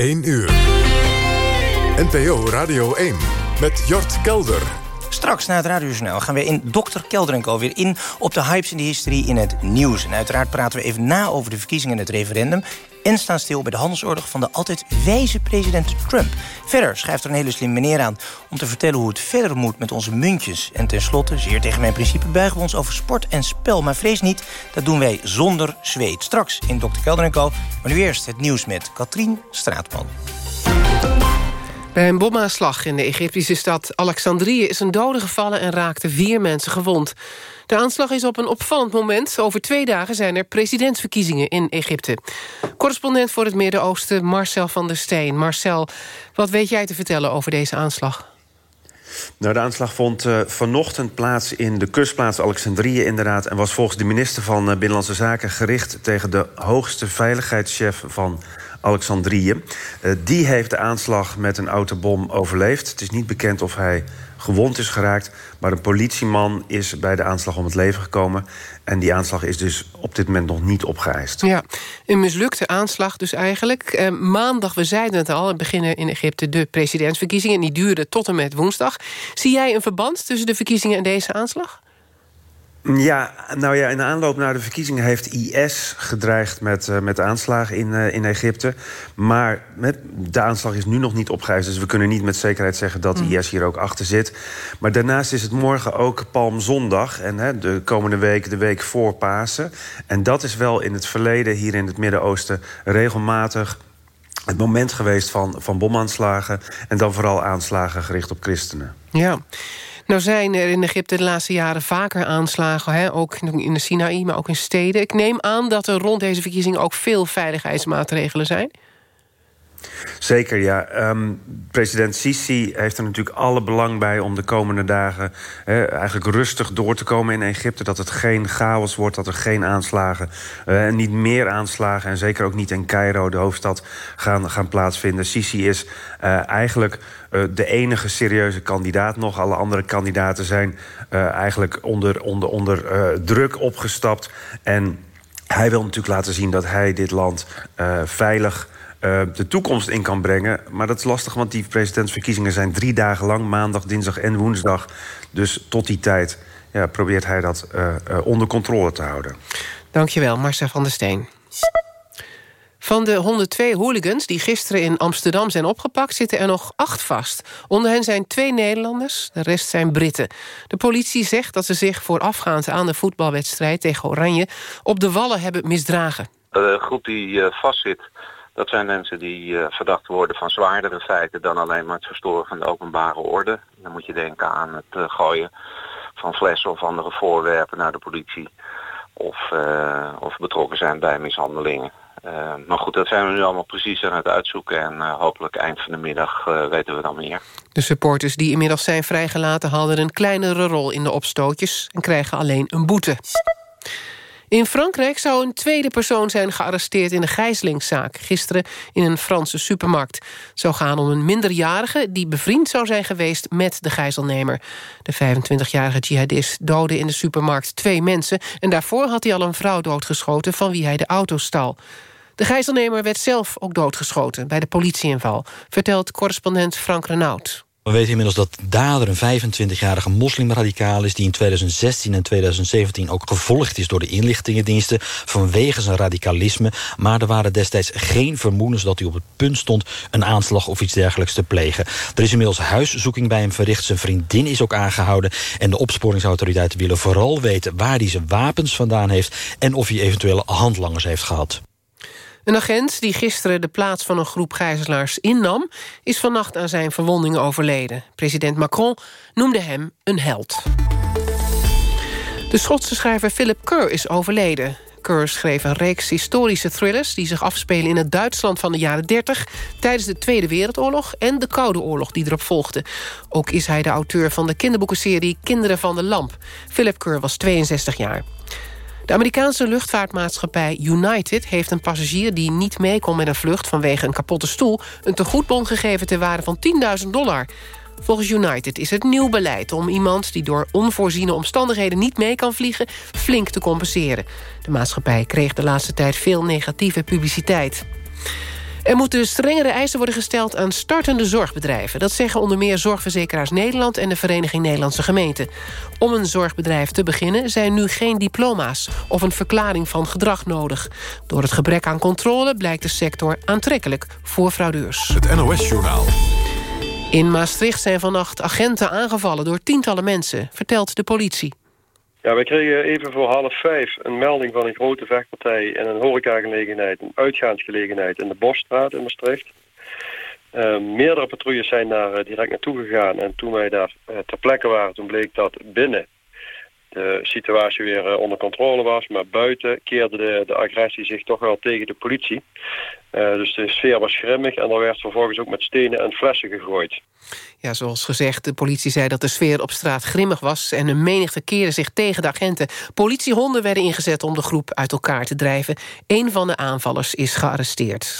1 uur. NPO Radio 1 met Jort Kelder. Straks na het radiojournaal gaan we in Dr. Kelder weer in... op de hypes in de historie in het nieuws. En uiteraard praten we even na over de verkiezingen en het referendum... en staan stil bij de handelsoorlog van de altijd wijze president Trump. Verder schrijft er een hele slim meneer aan... om te vertellen hoe het verder moet met onze muntjes. En tenslotte, zeer tegen mijn principe, buigen we ons over sport en spel. Maar vrees niet, dat doen wij zonder zweet. Straks in Dr. Kelder Maar nu eerst het nieuws met Katrien Straatman. Bij een bomaanslag in de Egyptische stad Alexandrië is een dode gevallen en raakten vier mensen gewond. De aanslag is op een opvallend moment. Over twee dagen zijn er presidentsverkiezingen in Egypte. Correspondent voor het Midden-Oosten Marcel van der Steen. Marcel, wat weet jij te vertellen over deze aanslag? Nou, de aanslag vond uh, vanochtend plaats in de kustplaats Alexandrië inderdaad... en was volgens de minister van uh, Binnenlandse Zaken gericht... tegen de hoogste veiligheidschef van Alexandrië. Uh, die heeft de aanslag met een autobom overleefd. Het is niet bekend of hij gewond is geraakt. Maar een politieman is bij de aanslag om het leven gekomen. En die aanslag is dus op dit moment nog niet opgeëist. Ja, een mislukte aanslag dus eigenlijk. Eh, maandag, we zeiden het al, beginnen in Egypte de presidentsverkiezingen. En die duren tot en met woensdag. Zie jij een verband tussen de verkiezingen en deze aanslag? Ja, nou ja, in de aanloop naar de verkiezingen heeft IS gedreigd met, uh, met aanslagen in, uh, in Egypte. Maar met, de aanslag is nu nog niet opgeëist. Dus we kunnen niet met zekerheid zeggen dat mm. IS hier ook achter zit. Maar daarnaast is het morgen ook Palmzondag. En hè, de komende week, de week voor Pasen. En dat is wel in het verleden hier in het Midden-Oosten regelmatig het moment geweest van, van bomaanslagen. En dan vooral aanslagen gericht op christenen. Ja. Nou zijn er in Egypte de laatste jaren vaker aanslagen. Hè? Ook in de Sinaï, maar ook in steden. Ik neem aan dat er rond deze verkiezingen... ook veel veiligheidsmaatregelen zijn. Zeker, ja. Um, president Sisi heeft er natuurlijk alle belang bij... om de komende dagen eigenlijk rustig door te komen in Egypte. Dat het geen chaos wordt, dat er geen aanslagen... Uh, niet meer aanslagen en zeker ook niet in Cairo, de hoofdstad, gaan, gaan plaatsvinden. Sisi is uh, eigenlijk uh, de enige serieuze kandidaat nog. Alle andere kandidaten zijn eigenlijk onder, onder, onder druk opgestapt. En hij wil natuurlijk laten zien dat hij dit land veilig uh, de toekomst in kan brengen. Maar dat is lastig, want die presidentsverkiezingen zijn drie dagen lang... maandag, dinsdag en woensdag. Dus tot die tijd ja, probeert hij dat uh, uh, onder controle te houden. Dankjewel, Marcel van der Steen. Van de 102 hooligans die gisteren in Amsterdam zijn opgepakt... zitten er nog acht vast. Onder hen zijn twee Nederlanders, de rest zijn Britten. De politie zegt dat ze zich voorafgaand aan de voetbalwedstrijd tegen Oranje... op de Wallen hebben misdragen. De groep die vastzit dat zijn mensen die uh, verdacht worden van zwaardere feiten dan alleen maar het verstoren van de openbare orde. Dan moet je denken aan het uh, gooien van flessen of andere voorwerpen naar de politie. Of, uh, of betrokken zijn bij mishandelingen. maar goed, dat zijn we nu allemaal precies aan het uitzoeken. En hopelijk eind van de middag weten we dan meer. De supporters die inmiddels zijn vrijgelaten hadden een kleinere rol in de opstootjes. En krijgen alleen een boete. In Frankrijk zou een tweede persoon zijn gearresteerd in de gijzelingszaak... gisteren in een Franse supermarkt. Het zou gaan om een minderjarige die bevriend zou zijn geweest met de gijzelnemer. De 25-jarige jihadist doodde in de supermarkt twee mensen... en daarvoor had hij al een vrouw doodgeschoten van wie hij de auto stal. De gijzelnemer werd zelf ook doodgeschoten bij de politieinval... vertelt correspondent Frank Renaud. We weten inmiddels dat Dader een 25-jarige moslimradicaal is... die in 2016 en 2017 ook gevolgd is door de inlichtingendiensten... vanwege zijn radicalisme. Maar er waren destijds geen vermoedens dat hij op het punt stond... een aanslag of iets dergelijks te plegen. Er is inmiddels huiszoeking bij hem verricht. Zijn vriendin is ook aangehouden. En de opsporingsautoriteiten willen vooral weten... waar hij zijn wapens vandaan heeft... en of hij eventuele handlangers heeft gehad. Een agent die gisteren de plaats van een groep gijzelaars innam... is vannacht aan zijn verwondingen overleden. President Macron noemde hem een held. De Schotse schrijver Philip Kerr is overleden. Kerr schreef een reeks historische thrillers... die zich afspelen in het Duitsland van de jaren 30... tijdens de Tweede Wereldoorlog en de Koude Oorlog die erop volgde. Ook is hij de auteur van de kinderboekenserie Kinderen van de Lamp. Philip Kerr was 62 jaar. De Amerikaanse luchtvaartmaatschappij United heeft een passagier... die niet mee kon met een vlucht vanwege een kapotte stoel... een tegoedbon gegeven ter waarde van 10.000 dollar. Volgens United is het nieuw beleid om iemand... die door onvoorziene omstandigheden niet mee kan vliegen... flink te compenseren. De maatschappij kreeg de laatste tijd veel negatieve publiciteit. Er moeten strengere eisen worden gesteld aan startende zorgbedrijven. Dat zeggen onder meer Zorgverzekeraars Nederland... en de Vereniging Nederlandse Gemeenten. Om een zorgbedrijf te beginnen zijn nu geen diploma's... of een verklaring van gedrag nodig. Door het gebrek aan controle blijkt de sector aantrekkelijk voor fraudeurs. Het NOS-journaal. In Maastricht zijn vannacht agenten aangevallen door tientallen mensen... vertelt de politie. Ja, wij kregen even voor half vijf een melding van een grote vechtpartij in een horecagelegenheid, een uitgaansgelegenheid in de Bosstraat in Maastricht. Uh, meerdere patrouilles zijn daar uh, direct naartoe gegaan en toen wij daar uh, ter plekke waren, toen bleek dat binnen de situatie weer onder controle was, maar buiten keerde de, de agressie zich toch wel tegen de politie. dus de sfeer was grimmig en er werd vervolgens ook met stenen en flessen gegooid. Ja, zoals gezegd, de politie zei dat de sfeer op straat grimmig was... en een menigte keren zich tegen de agenten. Politiehonden werden ingezet om de groep uit elkaar te drijven. Een van de aanvallers is gearresteerd.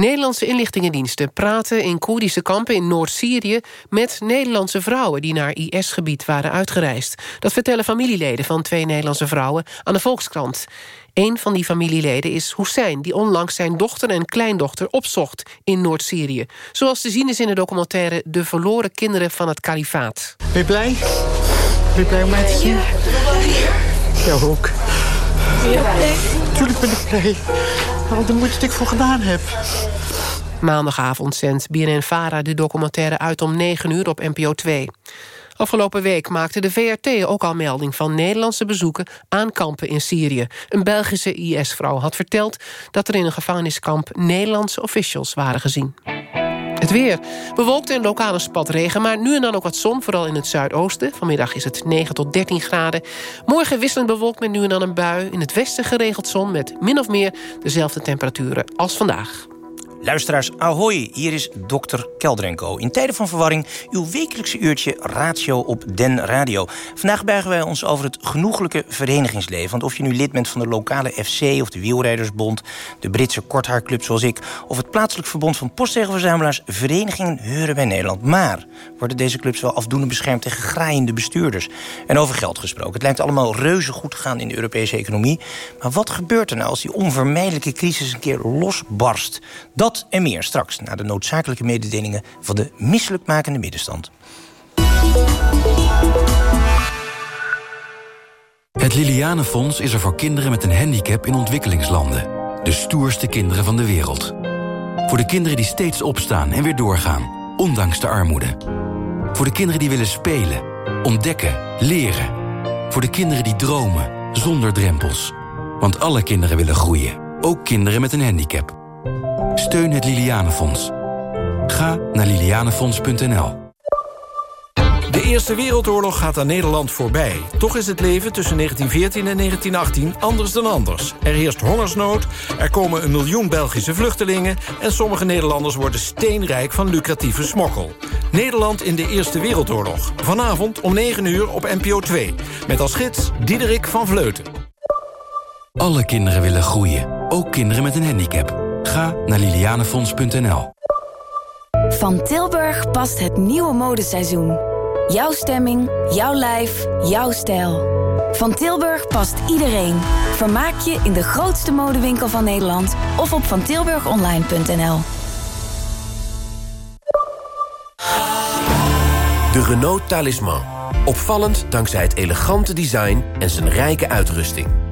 Nederlandse inlichtingendiensten praten in Koerdische kampen in Noord-Syrië... met Nederlandse vrouwen die naar IS-gebied waren uitgereisd. Dat vertellen familieleden van twee Nederlandse vrouwen aan de Volkskrant. Een van die familieleden is Hussein... die onlangs zijn dochter en kleindochter opzocht in Noord-Syrië. Zoals te zien is in de documentaire... De verloren kinderen van het kalifaat. Ben je blij? Ben je blij om mij te zien? Ja, ook. Tuurlijk ben ik blij. Al de moeite die voor gedaan heb. Maandagavond zendt BNN-VARA de documentaire uit om 9 uur op NPO 2. Afgelopen week maakte de VRT ook al melding van Nederlandse bezoeken aan kampen in Syrië. Een Belgische IS-vrouw had verteld dat er in een gevangeniskamp Nederlandse officials waren gezien. Het weer. Bewolkt en lokale spatregen, maar nu en dan ook wat zon, vooral in het zuidoosten. Vanmiddag is het 9 tot 13 graden. Morgen wisselend bewolkt met nu en dan een bui. In het westen geregeld zon met min of meer dezelfde temperaturen als vandaag. Luisteraars, ahoy, hier is dokter Keldrenko. In tijden van verwarring uw wekelijkse uurtje ratio op Den Radio. Vandaag buigen wij ons over het genoeglijke verenigingsleven. Want of je nu lid bent van de lokale FC of de Wielrijdersbond... de Britse Korthaarclub zoals ik... of het plaatselijk verbond van postzegelverzamelaars... verenigingen huren bij Nederland. Maar worden deze clubs wel afdoende beschermd tegen graaiende bestuurders? En over geld gesproken. Het lijkt allemaal reuze goed te gaan in de Europese economie. Maar wat gebeurt er nou als die onvermijdelijke crisis een keer losbarst? Dat en meer straks, na de noodzakelijke mededelingen van de misselijkmakende middenstand. Het Lilianenfonds is er voor kinderen met een handicap in ontwikkelingslanden. De stoerste kinderen van de wereld. Voor de kinderen die steeds opstaan en weer doorgaan, ondanks de armoede. Voor de kinderen die willen spelen, ontdekken, leren. Voor de kinderen die dromen, zonder drempels. Want alle kinderen willen groeien, ook kinderen met een handicap. Steun het Lilianenfonds. Ga naar lilianenfonds.nl. De Eerste Wereldoorlog gaat aan Nederland voorbij. Toch is het leven tussen 1914 en 1918 anders dan anders. Er heerst hongersnood, er komen een miljoen Belgische vluchtelingen... en sommige Nederlanders worden steenrijk van lucratieve smokkel. Nederland in de Eerste Wereldoorlog. Vanavond om 9 uur op NPO 2. Met als gids Diederik van Vleuten. Alle kinderen willen groeien, ook kinderen met een handicap. Ga naar lilianefonds.nl. Van Tilburg past het nieuwe modeseizoen. Jouw stemming, jouw lijf, jouw stijl. Van Tilburg past iedereen. Vermaak je in de grootste modewinkel van Nederland of op vantilburgonline.nl. De Renault Talisman. Opvallend dankzij het elegante design en zijn rijke uitrusting.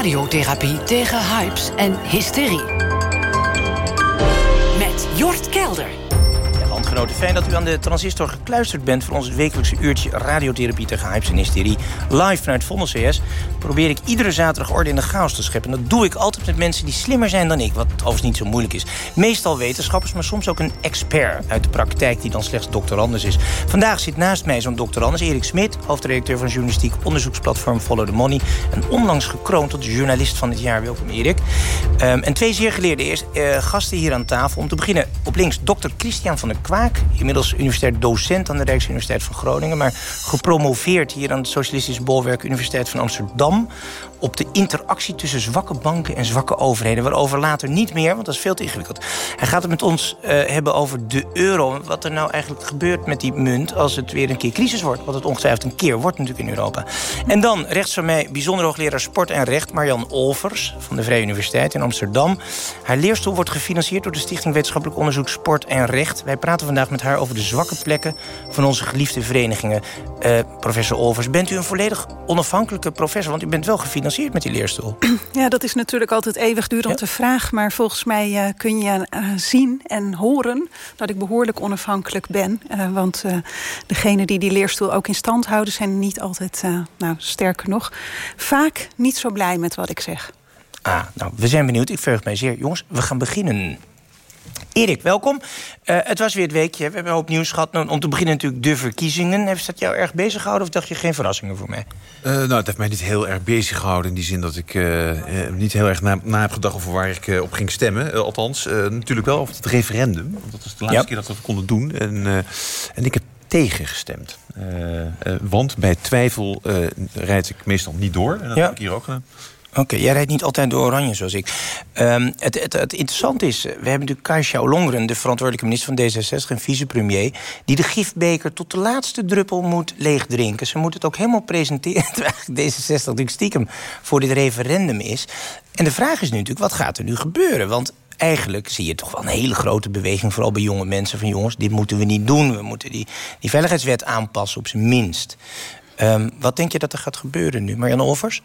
Radiotherapie tegen hypes en hysterie. Met Jort Kelder. Landgenoten, fijn dat u aan de transistor gekluisterd bent... voor ons wekelijkse uurtje radiotherapie tegen hypes en hysterie. Live vanuit Vondel CS probeer ik iedere zaterdag orde in de chaos te scheppen. En dat doe ik altijd met mensen die slimmer zijn dan ik... wat overigens niet zo moeilijk is. Meestal wetenschappers, maar soms ook een expert uit de praktijk... die dan slechts doctorandus is. Vandaag zit naast mij zo'n doctorandus, Erik Smit... hoofdredacteur van journalistiek onderzoeksplatform Follow the Money... en onlangs gekroond tot journalist van het jaar. Welkom, Erik. Um, en twee zeer geleerde eerst, uh, gasten hier aan tafel. Om te beginnen op links dokter Christian van der Kwaak. Inmiddels universitair docent aan de Rijksuniversiteit van Groningen... maar gepromoveerd hier aan het Socialistische Bolwerk Universiteit van Amsterdam Amsterdam op de interactie tussen zwakke banken en zwakke overheden. Waarover later niet meer, want dat is veel te ingewikkeld. Hij gaat het met ons uh, hebben over de euro. Wat er nou eigenlijk gebeurt met die munt als het weer een keer crisis wordt. Wat het ongetwijfeld een keer wordt natuurlijk in Europa. En dan rechts van mij bijzonder hoogleraar sport en recht... Marjan Olvers van de Vrije Universiteit in Amsterdam. Haar leerstoel wordt gefinancierd door de Stichting Wetenschappelijk Onderzoek Sport en Recht. Wij praten vandaag met haar over de zwakke plekken van onze geliefde verenigingen. Uh, professor Olvers, bent u een volledig onafhankelijke professor? Want u bent wel gefinancierd met die leerstoel. Ja, dat is natuurlijk altijd eeuwigdurend ja. de vraag. Maar volgens mij uh, kun je uh, zien en horen dat ik behoorlijk onafhankelijk ben. Uh, want degenen die die leerstoel ook in stand houden... zijn niet altijd, nou sterker nog, vaak niet zo blij met wat ik zeg. Ah, nou, we zijn benieuwd. Ik verheug mij zeer. Jongens, we gaan beginnen. Erik, welkom. Uh, het was weer het weekje. We hebben een hoop nieuws gehad. Nou, om te beginnen natuurlijk de verkiezingen. Heeft dat jou erg bezig gehouden of dacht je geen verrassingen voor mij? Uh, nou, het heeft mij niet heel erg bezig gehouden. In die zin dat ik uh, niet heel erg na, na, heb gedacht over waar ik op ging stemmen. althans, natuurlijk wel over het referendum. Want dat is de laatste ja. keer dat we het konden doen. En, en ik heb tegen gestemd. want bij twijfel rijd ik meestal niet door. En dat ja. heb ik hier ook gedaan. Oké, jij rijdt niet altijd door oranje zoals ik. Um, het, het, het interessante is, we hebben natuurlijk Kajsa Longren... de verantwoordelijke minister van D66 en vicepremier... die de gifbeker tot de laatste druppel moet leegdrinken. Ze moet het ook helemaal presenteren... terwijl D66 natuurlijk stiekem voor dit referendum is. En de vraag is nu natuurlijk, wat gaat er nu gebeuren? Want eigenlijk zie je toch wel een hele grote beweging... vooral bij jonge mensen van jongens, dit moeten we niet doen. We moeten die, die veiligheidswet aanpassen op zijn minst. Um, wat denk je dat er gaat gebeuren nu? Marianne Offers?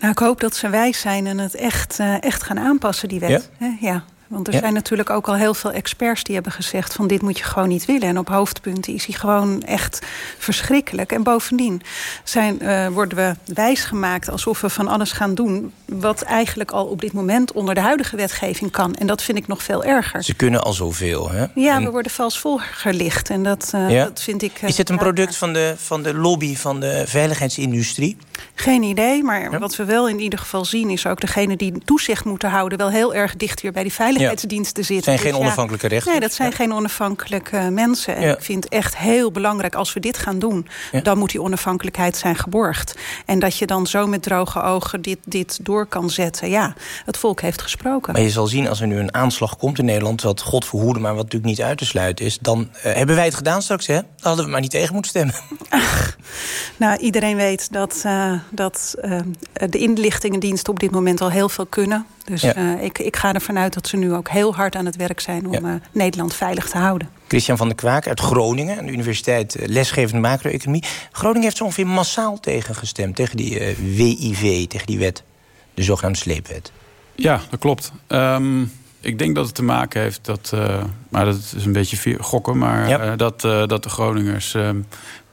Nou, ik hoop dat ze wijs zijn en het echt, uh, echt gaan aanpassen, die wet. Ja. ja. Want er ja. zijn natuurlijk ook al heel veel experts die hebben gezegd... van dit moet je gewoon niet willen. En op hoofdpunten is hij gewoon echt verschrikkelijk. En bovendien zijn, uh, worden we wijsgemaakt alsof we van alles gaan doen... wat eigenlijk al op dit moment onder de huidige wetgeving kan. En dat vind ik nog veel erger. Ze kunnen al zoveel, hè? Ja, en... we worden vals voorgelicht. En dat, uh, ja. dat vind ik... Uh, is het een product van de, van de lobby van de veiligheidsindustrie? Geen idee, maar ja. wat we wel in ieder geval zien... is ook degene die toezicht moeten houden... wel heel erg dicht weer bij die veiligheidsdiensten zitten. zijn geen dus, onafhankelijke ja, rechten? Nee, dat zijn geen onafhankelijke mensen. En ik vind echt heel belangrijk, als we dit gaan doen... dan moet die onafhankelijkheid zijn geborgd. En dat je dan zo met droge ogen dit, dit door kan zetten. Ja, het volk heeft gesproken. Maar je zal zien, als er nu een aanslag komt in Nederland... wat God verhoede, maar wat natuurlijk niet uit te sluiten is... dan uh, hebben wij het gedaan straks, hè? Dan hadden we maar niet tegen moeten stemmen. Ach, nou, iedereen weet dat... Uh, dat uh, de inlichtingendiensten op dit moment al heel veel kunnen. Dus ja. uh, ik, ik ga ervan uit dat ze nu ook heel hard aan het werk zijn... om ja. uh, Nederland veilig te houden. Christian van der Kwaak uit Groningen, aan de universiteit lesgevende macro-economie. Groningen heeft zo ongeveer massaal tegengestemd, tegen die uh, WIV, tegen die wet. De zogenaamde sleepwet. Ja, dat klopt. Um, ik denk dat het te maken heeft dat, maar dat is een beetje gokken... maar ja. dat, dat de Groningers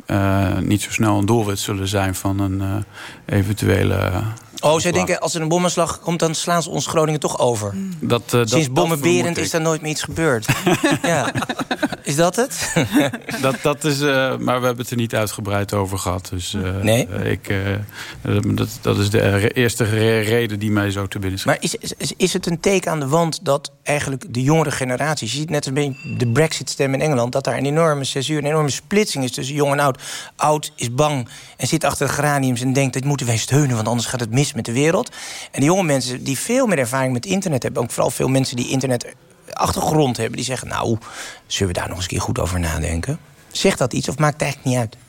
uh, niet zo snel een doelwit zullen zijn van een uh, eventuele. Oh, zij denken als er een bommenslag komt, dan slaan ze ons Groningen toch over. Dat, uh, Sinds Bommenberend is er nooit meer iets gebeurd. ja. Is dat het? dat, dat is, maar we hebben het er niet uitgebreid over gehad. Dus, nee? ik, dat, dat is de eerste reden die mij zo te binnen schiet. Maar is, is, is het een teken aan de wand dat eigenlijk de jongere generaties... je ziet net een beetje de brexit-stem in Engeland... dat daar een enorme censuur, een enorme splitsing is tussen jong en oud. Oud is bang en zit achter de geraniums en denkt... dit moeten wij steunen, want anders gaat het mis met de wereld. En de jonge mensen die veel meer ervaring met internet hebben... ook vooral veel mensen die internet achtergrond hebben... die zeggen, nou, zullen we daar nog eens een keer goed over nadenken? Zegt dat iets of maakt het eigenlijk niet uit?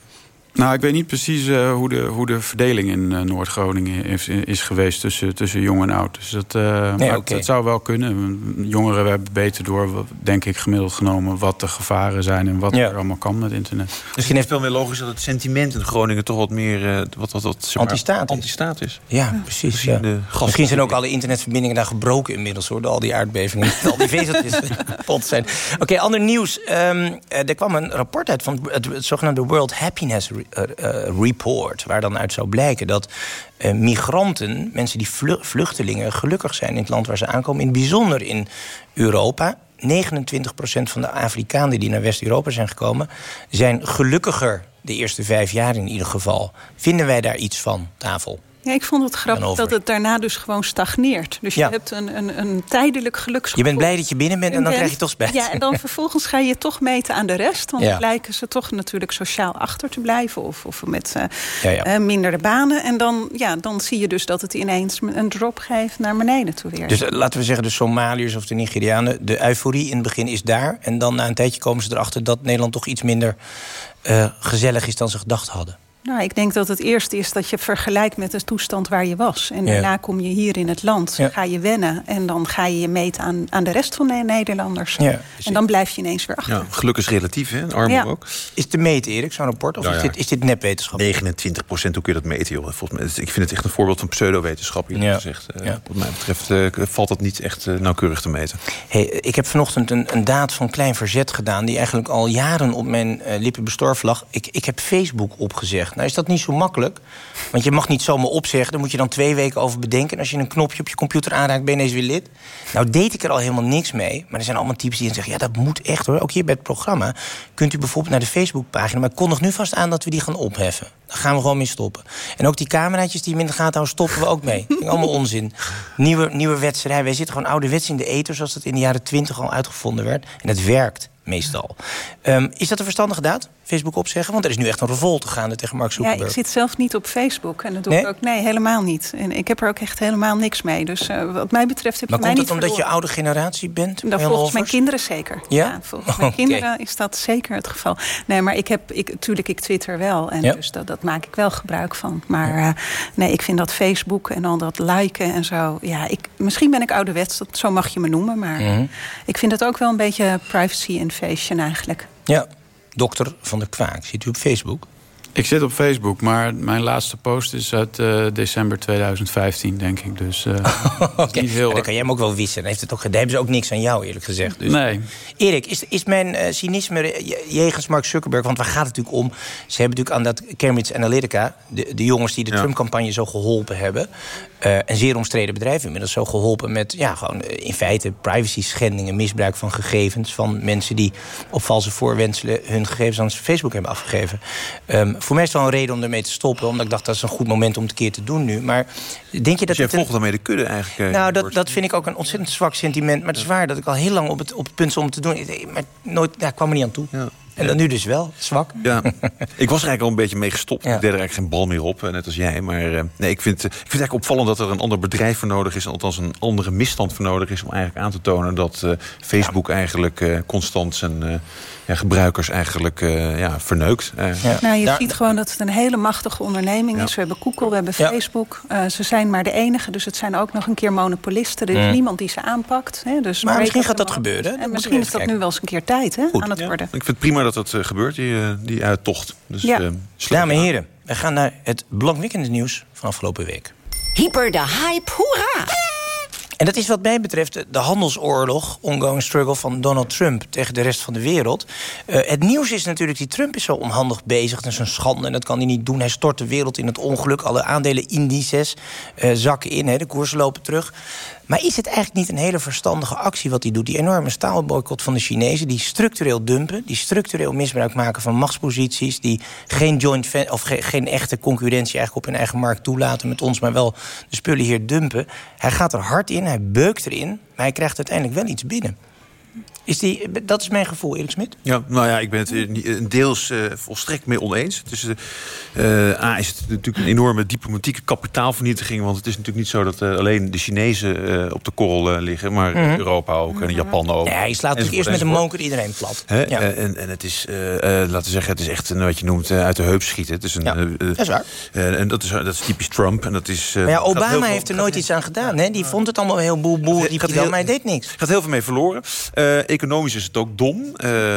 Nou, ik weet niet precies uh, hoe, de, hoe de verdeling in uh, Noord-Groningen is, is, geweest tussen, tussen jong en oud. Dus dat, uh, nee, okay. het, zou wel kunnen. Jongeren hebben beter door, denk ik, gemiddeld genomen... wat de gevaren zijn en wat ja. er allemaal kan met internet. Misschien heeft het wel meer logisch dat het sentiment in Groningen... toch wat meer wat, wat, wat, zeg maar, antistaat, antistaat is. Ja, precies. Ja. Misschien zijn ook alle internetverbindingen daar gebroken inmiddels... hoor, door al die aardbevingen. al die vezeltjes kapot zijn. Oké, okay, ander nieuws. Um, er kwam een rapport uit van het, het zogenaamde World Happiness report. Waar dan uit zou blijken dat uh, migranten, mensen die vluchtelingen, gelukkig zijn in het land waar ze aankomen. In het bijzonder in Europa. 29% van de Afrikanen die naar West-Europa zijn gekomen, zijn gelukkiger de eerste vijf jaar in ieder geval. Vinden wij daar iets van, tafel? Ja, ik vond het grappig dat het daarna dus gewoon stagneert. Dus je hebt een, een, een tijdelijk geluksgevoel. Je bent blij dat je binnen bent en dan krijg je toch spijt. Ja, en dan vervolgens ga je toch meten aan de rest. Want ja. lijken ze toch natuurlijk sociaal achter te blijven. Of, of met uh, ja. Uh, mindere banen. En dan, ja, dan zie je dus dat het ineens een drop geeft naar beneden toe weer. Dus uh, laten we zeggen de Somaliërs of de Nigerianen. De euforie in het begin is daar. En dan na een tijdje komen ze erachter dat Nederland toch iets minder gezellig is dan ze gedacht hadden. Nou, ik denk dat het eerste is dat je vergelijkt met de toestand waar je was. En daarna kom je hier in het land, ja. ga je wennen... en dan ga je je meten aan, aan de rest van de Nederlanders. Ja. En dan blijf je ineens weer achter. Ja, geluk is relatief, hè? Armoede ook. Is het te meten, Erik, zo'n rapport? Of is, dit, is dit nepwetenschap? 29 procent, hoe kun je dat meten, joh? Volgens mij, ik vind het echt een voorbeeld van pseudowetenschap, hier gezegd. Uh, wat mij betreft uh, valt dat niet echt uh, nauwkeurig te meten. Hey, ik heb vanochtend een, een daad van Klein Verzet gedaan... die eigenlijk al jaren op mijn lippen bestorven lag. Ik, ik heb Facebook opgezegd. Nou, is dat niet zo makkelijk? Want je mag niet zomaar opzeggen. Daar moet je dan twee weken over bedenken. En als je een knopje op je computer aanraakt, ben je ineens weer lid. Nou deed ik er al helemaal niks mee. Maar er zijn allemaal types die dan zeggen... ja, dat moet echt hoor. Ook hier bij het programma kunt u bijvoorbeeld naar de Facebookpagina... maar ik kondig nu vast aan dat we die gaan opheffen. Daar gaan we gewoon mee stoppen. En ook die cameraatjes die we in de gaten houden, stoppen we ook mee. allemaal onzin. Nieuwe, nieuwe wedstrijd. Wij zitten gewoon ouderwets in de eten... zoals dat in de jaren twintig al uitgevonden werd. En het werkt meestal. Um, is dat een verstandige daad? Facebook opzeggen? Want er is nu echt een revolte gaande tegen Mark Zuckerberg. Ja, ik zit zelf niet op Facebook. En dat doe nee? ik ook. Nee, helemaal niet. En ik heb er ook echt helemaal niks mee. Dus uh, wat mij betreft heb maar je mij niet niet omdat je oude generatie bent? Nou, volgens mijn kinderen zeker. Ja? ja volgens mijn okay. kinderen is dat zeker het geval. Nee, maar ik heb... Ik, tuurlijk, ik twitter wel. En ja. dus dat, dat maak ik wel gebruik van. Maar uh, nee, ik vind dat Facebook en al dat liken en zo... Ja, ik, misschien ben ik ouderwets. Dat, zo mag je me noemen. Maar Mhm. mm -hmm. ik vind het ook wel een beetje privacy invasion eigenlijk. Ja, dokter van der Kwaak. Ziet u op Facebook? Ik zit op Facebook, maar mijn laatste post is uit uh, december 2015, denk ik. Dus uh, okay. niet heel... Dan kan jij hem ook wel wissen. Dan, heeft het ook, dan hebben ze ook niks aan jou, eerlijk gezegd. Dus. Nee. Erik, is, is mijn uh, cynisme jegens Mark Zuckerberg... want waar gaat het natuurlijk om? Ze hebben natuurlijk aan dat Cambridge Analytica... de, de jongens die de ja. Trump-campagne zo geholpen hebben... een zeer omstreden bedrijf inmiddels zo geholpen met... ja, gewoon in feite privacy schendingen, misbruik van gegevens... van mensen die op valse voorwenselen hun gegevens aan Facebook hebben afgegeven. Um, voor mij is het wel een reden om ermee te stoppen. Omdat ik dacht, dat is een goed moment om het een keer te doen nu. Maar denk je dat... Dus jij volgt daarmee de kudde eigenlijk? Nou, dat, dat vind ik ook een ontzettend zwak sentiment. Maar het is waar dat ik al heel lang op het, op het punt stond om te doen. Maar nooit, ja, ik kwam er niet aan toe. Ja. En dan nu dus wel, zwak. Ja, ik was er eigenlijk al een beetje mee gestopt. Ja. Ik deed er eigenlijk geen bal meer op, net als jij. Maar uh, nee, ik vind, ik vind het eigenlijk opvallend dat er een ander bedrijf voor nodig is... althans een andere misstand voor nodig is... om eigenlijk aan te tonen dat uh, Facebook ja. eigenlijk uh, constant zijn ja, gebruikers eigenlijk ja, verneukt. Ja. Nou, je Daar, ziet gewoon dat het een hele machtige onderneming is. We hebben Google, we hebben Facebook. ze zijn maar de enige, dus het zijn ook nog een keer monopolisten. Er is mm. niemand die ze aanpakt. Hè, dus maar misschien gaat dat gebeuren. En misschien is dat nu wel eens een keer tijd hè, Goed. aan het worden. Ik vind het prima dat dat uh, gebeurt, die, uh, die uittocht. Dus, ja. uh, Dames en heren, we gaan naar het belangwekkende nieuws van afgelopen week. Hyper de hype, hoera! En dat is wat mij betreft de handelsoorlog, ongoing struggle van Donald Trump tegen de rest van de wereld. Uh, het nieuws is natuurlijk, die Trump is zo onhandig bezig. Dat is een schande en dat kan hij niet doen. Hij stort de wereld in het ongeluk. Alle aandelenindices uh, zakken in, hè, de koersen lopen terug. Maar is het eigenlijk niet een hele verstandige actie wat hij doet? Die enorme staalboycott van de Chinezen, die structureel dumpen... die structureel misbruik maken van machtsposities... die geen, joint of ge geen echte concurrentie eigenlijk op hun eigen markt toelaten met ons... maar wel de spullen hier dumpen. Hij gaat er hard in, hij beukt erin, maar hij krijgt uiteindelijk wel iets binnen. Is die, dat is mijn gevoel, Erik Smit. Ja, nou ja, ik ben het uh, deels uh, volstrekt mee oneens. Dus, uh, A, is het natuurlijk een enorme diplomatieke kapitaalvernietiging. Want het is natuurlijk niet zo dat alleen de Chinezen op de korrel liggen. Maar mm -hmm. Europa ook en Japan ook. Ja, je slaat natuurlijk eerst met een moker iedereen plat. Ja. En, en het is, laten we zeggen, het is echt een, wat je noemt uit de heup schieten. Het is een, ja, dat is waar. en dat is, dat is typisch Trump. En dat is, maar ja, Obama heeft er nooit iets aan gedaan. Hè? Die vond het allemaal heel boel boel. Die maar hij deed niks. gaat heel veel mee verloren. Economisch is het ook dom. Uh,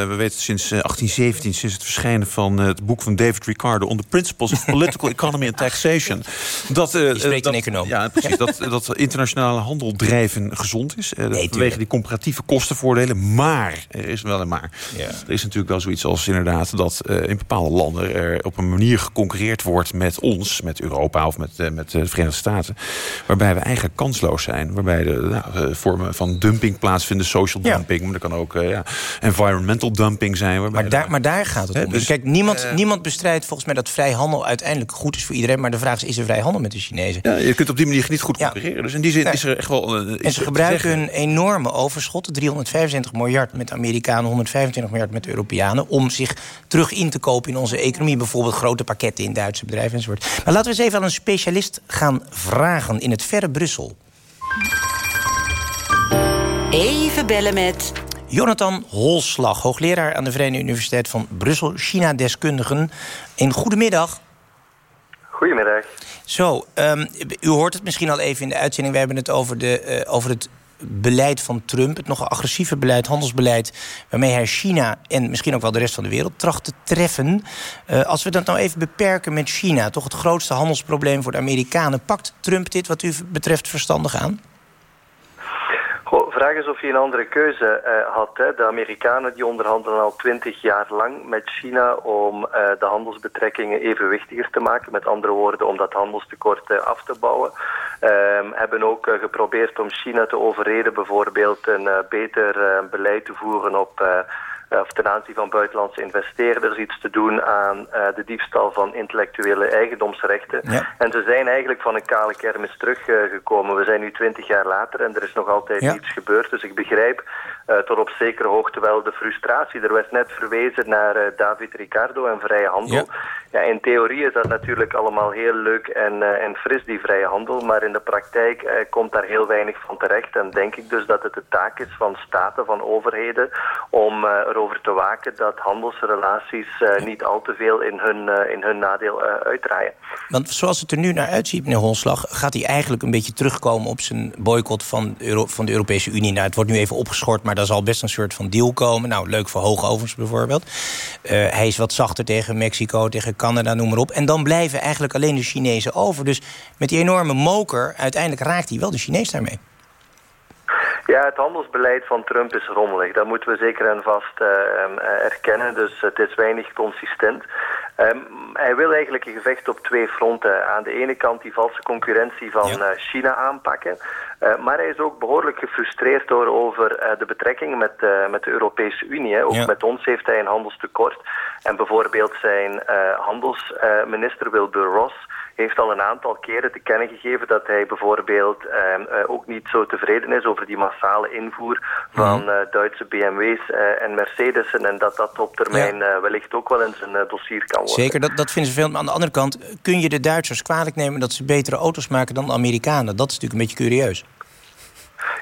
we weten sinds 1817, eh, sinds het verschijnen van uh, het boek van David Ricardo... On the Principles of Political Economy and Taxation. Dat, uh, spreekt een econoom. Ja, precies. Dat, dat internationale handel drijven gezond is. Nee, vanwege die comparatieve kostenvoordelen. Maar, er is wel een maar. Ja. Er is natuurlijk wel zoiets als inderdaad... dat in bepaalde landen er op een manier geconcurreerd wordt met ons... met Europa of met, met de Verenigde Staten... waarbij we eigenlijk kansloos zijn. Waarbij de nou, vormen van dumping plaatsvinden, social dumping... maar dat kan ook ja, environmental dumping zijn. Maar daar, maar daar gaat het om. Dus, Kijk, niemand, uh, niemand bestrijdt volgens mij dat vrijhandel uiteindelijk goed is voor iedereen. Maar de vraag is, is er vrijhandel met de Chinezen? Ja, je kunt op die manier niet goed concurreren. Ja. Dus in die zin is er echt wel... Uh, en ze gebruiken een enorme overschot, 325 miljard met de Amerikanen, 125 miljard met de Europeanen, om zich terug in te kopen in onze economie. Bijvoorbeeld grote pakketten in Duitse bedrijven enzovoort. Maar laten we eens even aan een specialist gaan vragen in het verre Brussel. Even bellen met Jonathan Holslag, hoogleraar aan de Verenigde Universiteit van Brussel, China-deskundigen. Een goedemiddag. Goedemiddag. Zo, um, u hoort het misschien al even in de uitzending. We hebben het over, de, uh, over het beleid van Trump, het nogal agressieve beleid, handelsbeleid, waarmee hij China en misschien ook wel de rest van de wereld tracht te treffen. Uh, als we dat nou even beperken met China, toch het grootste handelsprobleem voor de Amerikanen, pakt Trump dit wat u betreft verstandig aan? Vraag is of je een andere keuze uh, had. Hè. De Amerikanen die onderhandelen al twintig jaar lang met China om uh, de handelsbetrekkingen evenwichtiger te maken. Met andere woorden, om dat handelstekort uh, af te bouwen. Um, hebben ook geprobeerd om China te overreden bijvoorbeeld een beter beleid te voeren op of ten aanzien van buitenlandse investeerders iets te doen aan uh, de diefstal van intellectuele eigendomsrechten. Ja. En ze zijn eigenlijk van een kale kermis teruggekomen. Uh, we zijn nu twintig jaar later en er is nog altijd ja. niets gebeurd. Dus ik begrijp uh, tot op zekere hoogte wel de frustratie. Er werd net verwezen naar David Ricardo en vrije handel. Ja. ja. in theorie is dat natuurlijk allemaal heel leuk en, en fris, die vrije handel. Maar in de praktijk komt daar heel weinig van terecht. En denk ik dus dat het de taak is van staten, van overheden, om er over te waken dat handelsrelaties uh, niet al te veel in hun, uh, in hun nadeel uh, uitdraaien. Want zoals het er nu naar uitziet, meneer Holslag... gaat hij eigenlijk een beetje terugkomen op zijn boycott van, Euro van de Europese Unie. Nou, het wordt nu even opgeschort, maar daar zal best een soort van deal komen. Nou, leuk voor hoogovens bijvoorbeeld. hij is wat zachter tegen Mexico, tegen Canada, noem maar op. En dan blijven eigenlijk alleen de Chinezen over. Dus met die enorme moker, uiteindelijk raakt hij wel de Chinees daarmee. Ja, het handelsbeleid van Trump is rommelig. Dat moeten we zeker en vast uh, erkennen. Dus het is weinig consistent. Um, hij wil eigenlijk een gevecht op twee fronten. Aan de ene kant die valse concurrentie van ja. uh, China aanpakken. Uh, maar hij is ook behoorlijk gefrustreerd door over de betrekkingen met, met de Europese Unie. Hè. Ook ja. met ons heeft hij een handelstekort. En bijvoorbeeld zijn handelsminister Wilbur Ross heeft al een aantal keren te kennen gegeven dat hij bijvoorbeeld uh, uh, ook niet zo tevreden is over die massale invoer van uh, Duitse BMW's en Mercedes'en en dat dat op termijn ja. wellicht ook wel eens een dossier kan worden. Zeker, dat, dat vinden ze veel. Maar aan de andere kant kun je de Duitsers kwalijk nemen dat ze betere auto's maken dan de Amerikanen. Dat is natuurlijk een beetje curieus.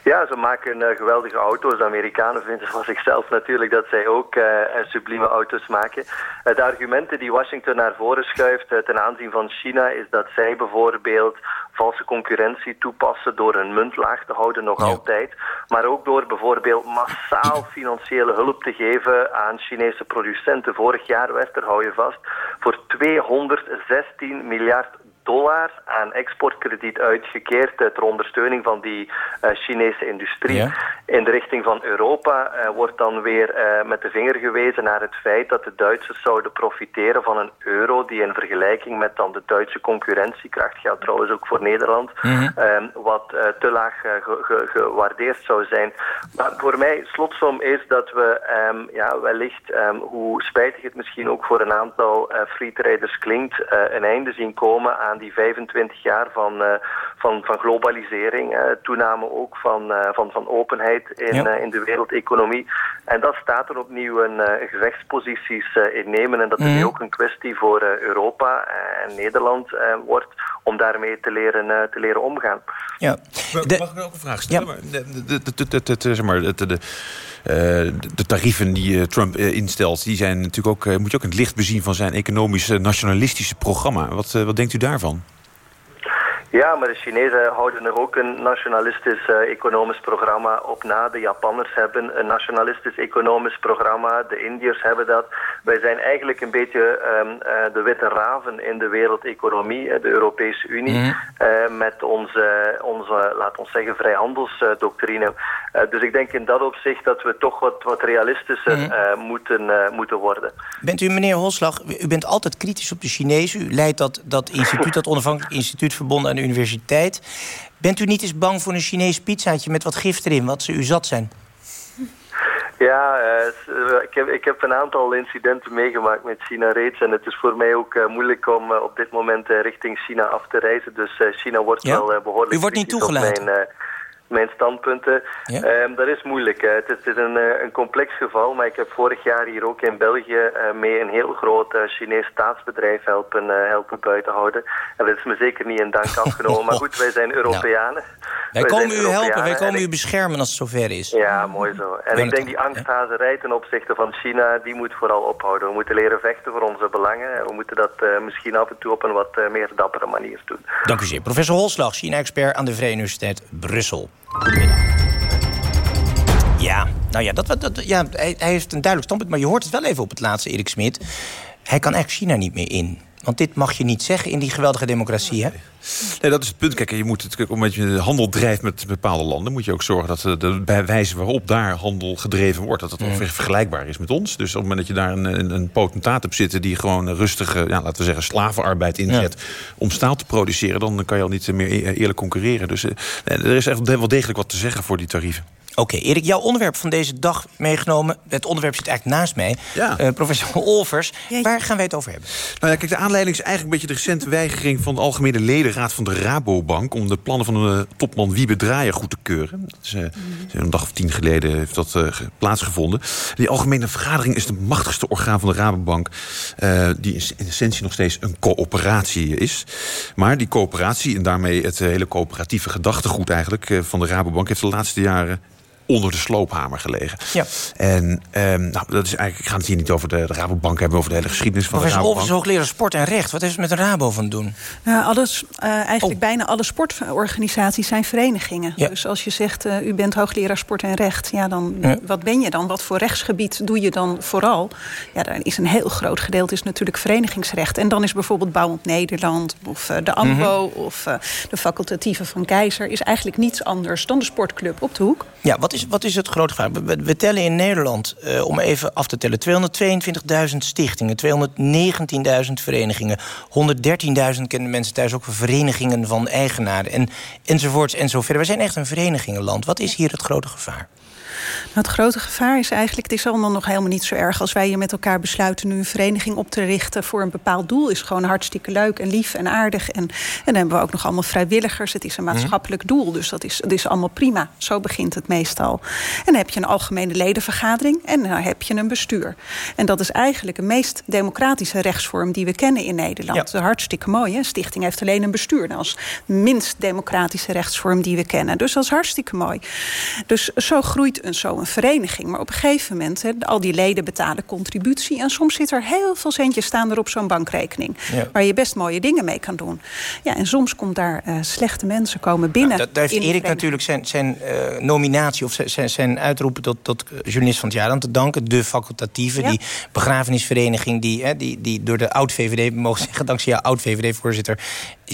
Ja, ze maken uh, geweldige auto's. De Amerikanen vinden van zichzelf natuurlijk dat zij ook uh, sublieme auto's maken. Uh, de argumenten die Washington naar voren schuift ten aanzien van China is dat zij bijvoorbeeld valse concurrentie toepassen door hun munt laag te houden, nog altijd. Maar ook door bijvoorbeeld massaal financiële hulp te geven aan Chinese producenten. Vorig jaar werd er, hou je vast, voor 216 miljard dollar aan exportkrediet uitgekeerd ter ondersteuning van die uh, Chinese industrie. Ja. In de richting van Europa uh, wordt dan weer uh, met de vinger gewezen naar het feit dat de Duitsers zouden profiteren van een euro die in vergelijking met dan de Duitse concurrentiekracht geldt trouwens ook voor Nederland, mm -hmm. wat te laag ge ge gewaardeerd zou zijn. Maar voor mij slotsom is dat we um, ja, wellicht, um, hoe spijtig het misschien ook voor een aantal free traders klinkt, een einde zien komen aan aan die 25 jaar van, van, van globalisering. toename ook van, van, van openheid in, in de wereldeconomie. En dat staat er opnieuw een gevechtsposities innemen. En dat is mm ook een kwestie voor Europa en Nederland wordt om daarmee te leren, te leren omgaan. Ja. De... Mag ik ook een vraag stellen? Ja. Maar de, de, de, de tarieven die Trump instelt... die zijn natuurlijk ook, moet je ook in het licht bezien van zijn economische nationalistische programma. Wat, wat denkt u daarvan? Ja, maar de Chinezen houden er ook een nationalistisch uh, economisch programma op na. De Japanners hebben een nationalistisch economisch programma. De Indiërs hebben dat. Wij zijn eigenlijk een beetje um, uh, de witte raven in de wereldeconomie, de Europese Unie, mm uh, met onze, onze, laat ons zeggen, vrijhandelsdoctrine. dus ik denk in dat opzicht dat we toch wat, wat realistischer mm -hmm. moeten, moeten worden. Bent u, meneer Holslag, u bent altijd kritisch op de Chinezen. U leidt dat, dat instituut, dat onafhankelijk instituut verbonden aan universiteit. Bent u niet eens bang voor een Chinees pizzaatje met wat gif erin, wat ze u zat zijn? Ja, uh, ik, heb, ik heb een aantal incidenten meegemaakt met China reeds. En het is voor mij ook uh, moeilijk om uh, op dit moment richting China af te reizen. Dus China wordt ja? wel behoorlijk... U wordt niet toegelaten? mijn standpunten. Ja? Um, dat is moeilijk. Het is, het is een, eh, een, complex geval, maar ik heb vorig jaar hier ook in België uh, mee een heel groot uh, Chinees staatsbedrijf helpen, helpen buiten houden. En dat is me zeker niet in dank afgenomen. maar goed, wij zijn Europeanen. Wij, wij komen u helpen, wij komen u beschermen als het zover is. Ja, mooi zo. En ik denk die angsthazerij ten opzichte van China, die moet vooral ophouden. We moeten leren vechten voor onze belangen. We moeten dat misschien af en toe op een wat meer dappere manier doen. Dank u zeer. Professor Holslag, China-expert aan de Vrije Universiteit Brussel. Ja, nou ja, dat, dat, ja hij, hij, heeft een duidelijk standpunt. Maar je hoort het wel even op het laatste, Erik Smit. Hij kan echt China niet meer in. Want dit mag je niet zeggen in die geweldige democratie, hè? Nee, dat is het punt. Kijk, je moet het, omdat je handel drijft met bepaalde landen... moet je ook zorgen dat de, de wijze waarop daar handel gedreven wordt... dat het ongeveer vergelijkbaar is met ons. Dus op het moment dat je daar een, een, een potentaat hebt zitten... die gewoon rustige, ja, laten we zeggen, slavenarbeid inzet... om staal te produceren, dan kan je al niet meer e-, eerlijk concurreren. Dus uh, er is echt wel degelijk wat te zeggen voor die tarieven. Oké, okay, Erik, jouw onderwerp van deze dag meegenomen. Het onderwerp zit eigenlijk naast mij. Ja. Uh, professor Olvers, waar gaan wij het over hebben? Nou ja, kijk, de aanleiding is eigenlijk een beetje de recente weigering... van de Algemene Ledenraad van de Rabobank... om de plannen van de topman Wiebe Draaier goed te keuren. Dat is, uh, een dag of tien geleden heeft dat uh, plaatsgevonden. Die Algemene Vergadering is de machtigste orgaan van de Rabobank... die in essentie nog steeds een coöperatie is. Maar die coöperatie en daarmee het hele coöperatieve gedachtegoed... eigenlijk van de Rabobank heeft de laatste jaren onder de sloophamer gelegen. Ja. En um, nou, dat is eigenlijk, ik ga het hier niet over de, de Rabobank hebben... over de hele geschiedenis van Professor de Rabobank. Professor hoogleraar sport en recht. Wat heeft het met de Rabo van doen? Nou, alles, uh, eigenlijk oh. bijna alle sportorganisaties zijn verenigingen. Ja. Dus als je zegt, uh, u bent hoogleraar sport en recht... ja, dan ja. wat ben je dan? Wat voor rechtsgebied doe je dan vooral? Ja, daar is een heel groot gedeelte is natuurlijk verenigingsrecht. En dan is bijvoorbeeld Bouwend Nederland... of uh, de AMBO mm -hmm. of de facultatieve van Keizer... is eigenlijk niets anders dan de sportclub op de hoek. Ja, wat is wat is het grote vraag? We, we, tellen in Nederland, uh, om even af te tellen... 222.000 stichtingen, 219.000 verenigingen... 113.000 kennen mensen thuis ook verenigingen van eigenaren... En, enzovoorts en zo verder. We zijn echt een verenigingenland. Wat is hier het grote gevaar? Nou, het grote gevaar is eigenlijk, het is allemaal nog helemaal niet zo erg... als wij hier met elkaar besluiten nu een vereniging op te richten... voor een bepaald doel, is gewoon hartstikke leuk en lief en aardig. En, en dan hebben we ook nog allemaal vrijwilligers. Het is een maatschappelijk doel, dus dat is, dat is allemaal prima. Zo begint het meestal. En dan heb je een algemene ledenvergadering en dan heb je een bestuur. En dat is eigenlijk de meest democratische rechtsvorm... die we kennen in Nederland. Ja. Hartstikke mooi, hè? Stichting heeft alleen een bestuur. Dat is minst democratische rechtsvorm die we kennen. Dus dat is hartstikke mooi. Dus zo groeit een zo een vereniging. Maar op een gegeven moment, he, al die leden betalen contributie... en soms zit er heel veel centjes staan er op zo'n bankrekening... Ja. waar je best mooie dingen mee kan doen. Ja, en soms komt daar uh, slechte mensen komen binnen. Nou, daar heeft Erik natuurlijk zijn, zijn uh, nominatie... of zijn, zijn uitroepen tot, tot journalist van het jaar aan te danken. De facultatieve, ja. die begrafenisvereniging... die, hè, die, die door de oud-VVD, mogen zeggen... dankzij jouw oud-VVD-voorzitter...